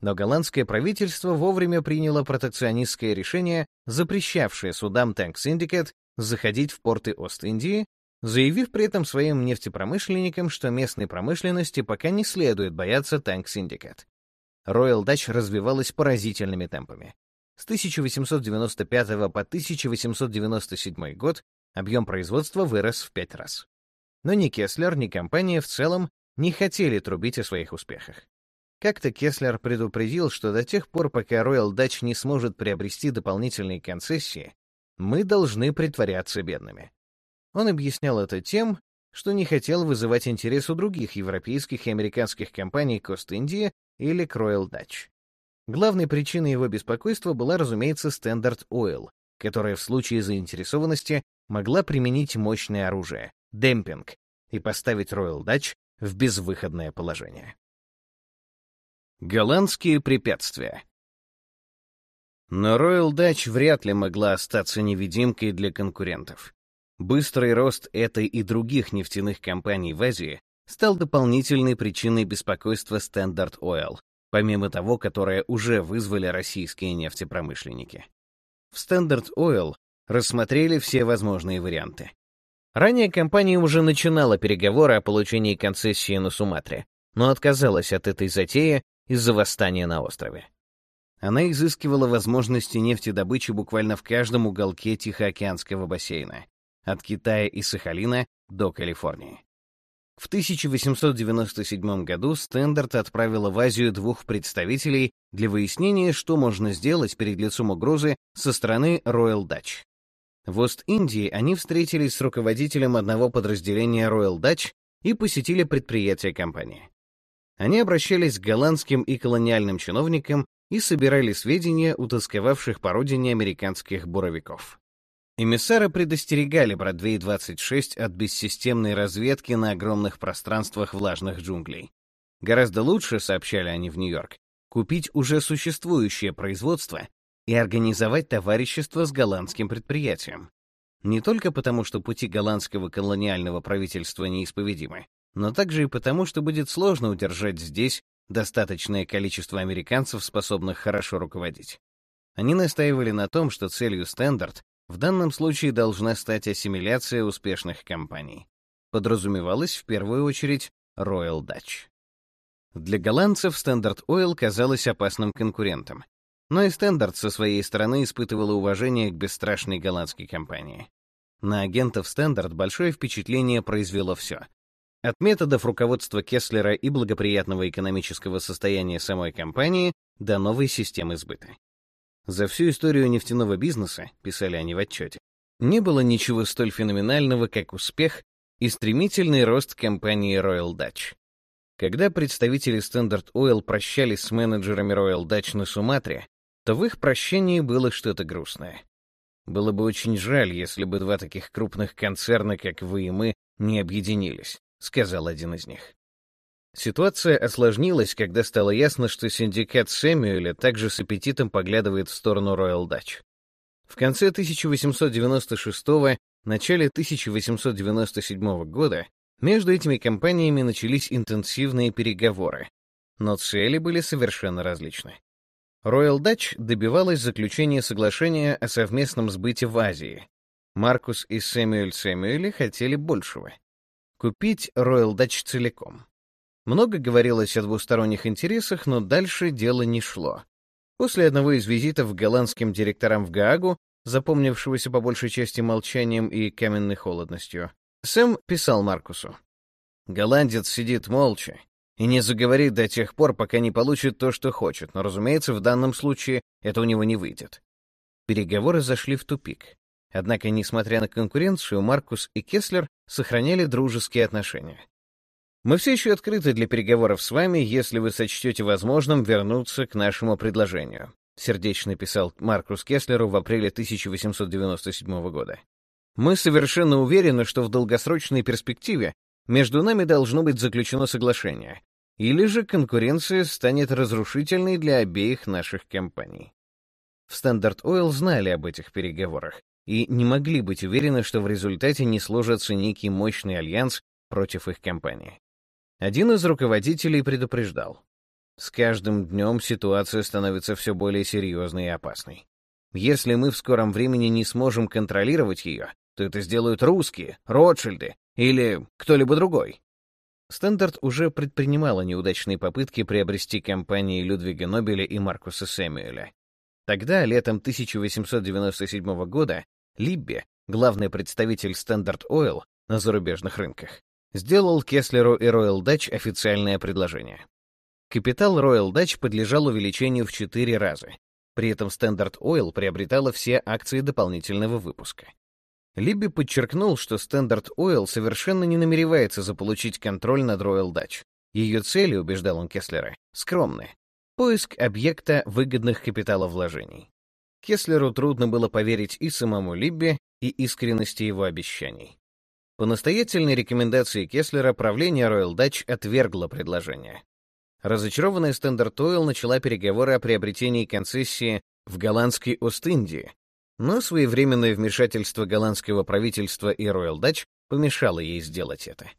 Но голландское правительство вовремя приняло протекционистское решение, запрещавшее судам Tank Syndicate заходить в порты Ост-Индии, заявив при этом своим нефтепромышленникам, что местной промышленности пока не следует бояться Syndicate. Royal Dutch развивалась поразительными темпами. С 1895 по 1897 год объем производства вырос в пять раз. Но ни Кеслер, ни компания в целом не хотели трубить о своих успехах. Как-то Кеслер предупредил, что до тех пор, пока Royal Dutch не сможет приобрести дополнительные концессии, мы должны притворяться бедными. Он объяснял это тем, что не хотел вызывать интерес у других европейских и американских компаний Кост-Индии или Royal Dutch. Главной причиной его беспокойства была, разумеется, Standard Oil, которая в случае заинтересованности могла применить мощное оружие — демпинг, и поставить Royal Dutch в безвыходное положение. Голландские препятствия. Но Royal Dutch вряд ли могла остаться невидимкой для конкурентов. Быстрый рост этой и других нефтяных компаний в Азии стал дополнительной причиной беспокойства Standard Oil, помимо того, которое уже вызвали российские нефтепромышленники. В Standard Oil рассмотрели все возможные варианты. Ранее компания уже начинала переговоры о получении концессии на Суматре, но отказалась от этой затеи из-за восстания на острове. Она изыскивала возможности нефтедобычи буквально в каждом уголке Тихоокеанского бассейна, от Китая и Сахалина до Калифорнии. В 1897 году Стендарт отправила в Азию двух представителей для выяснения, что можно сделать перед лицом угрозы со стороны Royal Dutch. В Ост-Индии они встретились с руководителем одного подразделения Royal Dutch и посетили предприятие компании. Они обращались к голландским и колониальным чиновникам и собирали сведения у тосковавших по родине американских буровиков. Эмиссары предостерегали Бродвей-26 от бессистемной разведки на огромных пространствах влажных джунглей. Гораздо лучше, сообщали они в Нью-Йорк, купить уже существующее производство и организовать товарищество с голландским предприятием. Не только потому, что пути голландского колониального правительства неисповедимы, но также и потому, что будет сложно удержать здесь достаточное количество американцев, способных хорошо руководить. Они настаивали на том, что целью Стандарт в данном случае должна стать ассимиляция успешных компаний. Подразумевалось в первую очередь Royal Dutch. Для голландцев Standard Oil казалась опасным конкурентом, но и Standard со своей стороны испытывала уважение к бесстрашной голландской компании. На агентов Standard большое впечатление произвело все от методов руководства Кеслера и благоприятного экономического состояния самой компании до новой системы сбыта. За всю историю нефтяного бизнеса, писали они в отчете, не было ничего столь феноменального, как успех и стремительный рост компании Royal Dutch. Когда представители Standard Oil прощались с менеджерами Royal Dutch на Суматре, то в их прощении было что-то грустное. Было бы очень жаль, если бы два таких крупных концерна, как вы и мы, не объединились, сказал один из них. Ситуация осложнилась, когда стало ясно, что синдикат Сэмюэля также с аппетитом поглядывает в сторону Royal Dutch. В конце 1896 начале 1897 года между этими компаниями начались интенсивные переговоры, но цели были совершенно различны. Royal Dutch добивалась заключения соглашения о совместном сбыте в Азии. Маркус и Сэмюэль Сэмюэли хотели большего — купить Royal Dutch целиком. Много говорилось о двусторонних интересах, но дальше дело не шло. После одного из визитов к голландским директорам в Гаагу, запомнившегося по большей части молчанием и каменной холодностью, Сэм писал Маркусу. «Голландец сидит молча и не заговорит до тех пор, пока не получит то, что хочет, но, разумеется, в данном случае это у него не выйдет». Переговоры зашли в тупик. Однако, несмотря на конкуренцию, Маркус и Кеслер сохраняли дружеские отношения. «Мы все еще открыты для переговоров с вами, если вы сочтете возможным вернуться к нашему предложению», сердечно писал Маркус Кеслеру в апреле 1897 года. Мы совершенно уверены, что в долгосрочной перспективе между нами должно быть заключено соглашение, или же конкуренция станет разрушительной для обеих наших компаний. В Standard Oil знали об этих переговорах и не могли быть уверены, что в результате не сложится некий мощный альянс против их компании. Один из руководителей предупреждал. С каждым днем ситуация становится все более серьезной и опасной. Если мы в скором времени не сможем контролировать ее, то это сделают русские, Ротшильды или кто-либо другой. Стандарт уже предпринимала неудачные попытки приобрести компании Людвига Нобеля и Маркуса Сэмюэля. Тогда, летом 1897 года, Либби, главный представитель Standard Oil на зарубежных рынках, сделал Кеслеру и Royal Dutch официальное предложение. Капитал Royal Dutch подлежал увеличению в 4 раза. При этом Standard Oil приобретала все акции дополнительного выпуска. Либби подчеркнул, что Standard Oil совершенно не намеревается заполучить контроль над Royal Dutch. Ее цели, убеждал он Кеслера, скромны. Поиск объекта выгодных капиталовложений. Кеслеру трудно было поверить и самому Либби, и искренности его обещаний. По настоятельной рекомендации Кеслера правление Royal Dutch отвергло предложение. Разочарованная Standard Oil начала переговоры о приобретении концессии в голландской Ост-Индии, но своевременное вмешательство голландского правительства и Royal Dutch помешало ей сделать это.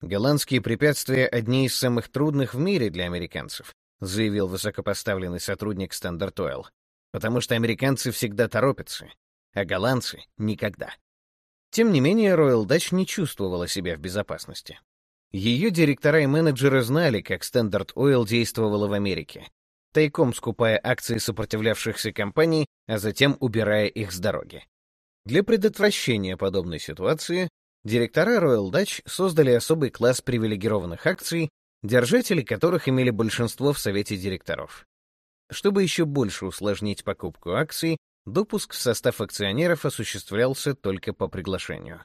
«Голландские препятствия — одни из самых трудных в мире для американцев», заявил высокопоставленный сотрудник Standard Oil, потому что американцы всегда торопятся, а голландцы — никогда. Тем не менее, Royal Dutch не чувствовала себя в безопасности. Ее директора и менеджеры знали, как Standard Oil действовала в Америке, тайком скупая акции сопротивлявшихся компаний, а затем убирая их с дороги. Для предотвращения подобной ситуации директора Royal Dutch создали особый класс привилегированных акций, держатели которых имели большинство в совете директоров. Чтобы еще больше усложнить покупку акций, допуск в состав акционеров осуществлялся только по приглашению.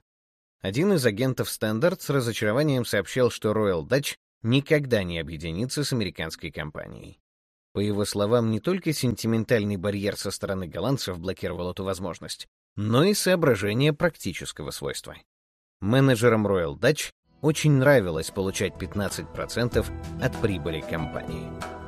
Один из агентов Standard с разочарованием сообщал, что Royal Dutch никогда не объединится с американской компанией. По его словам, не только сентиментальный барьер со стороны голландцев блокировал эту возможность, но и соображение практического свойства. Менеджерам Royal Dutch очень нравилось получать 15% от прибыли компании.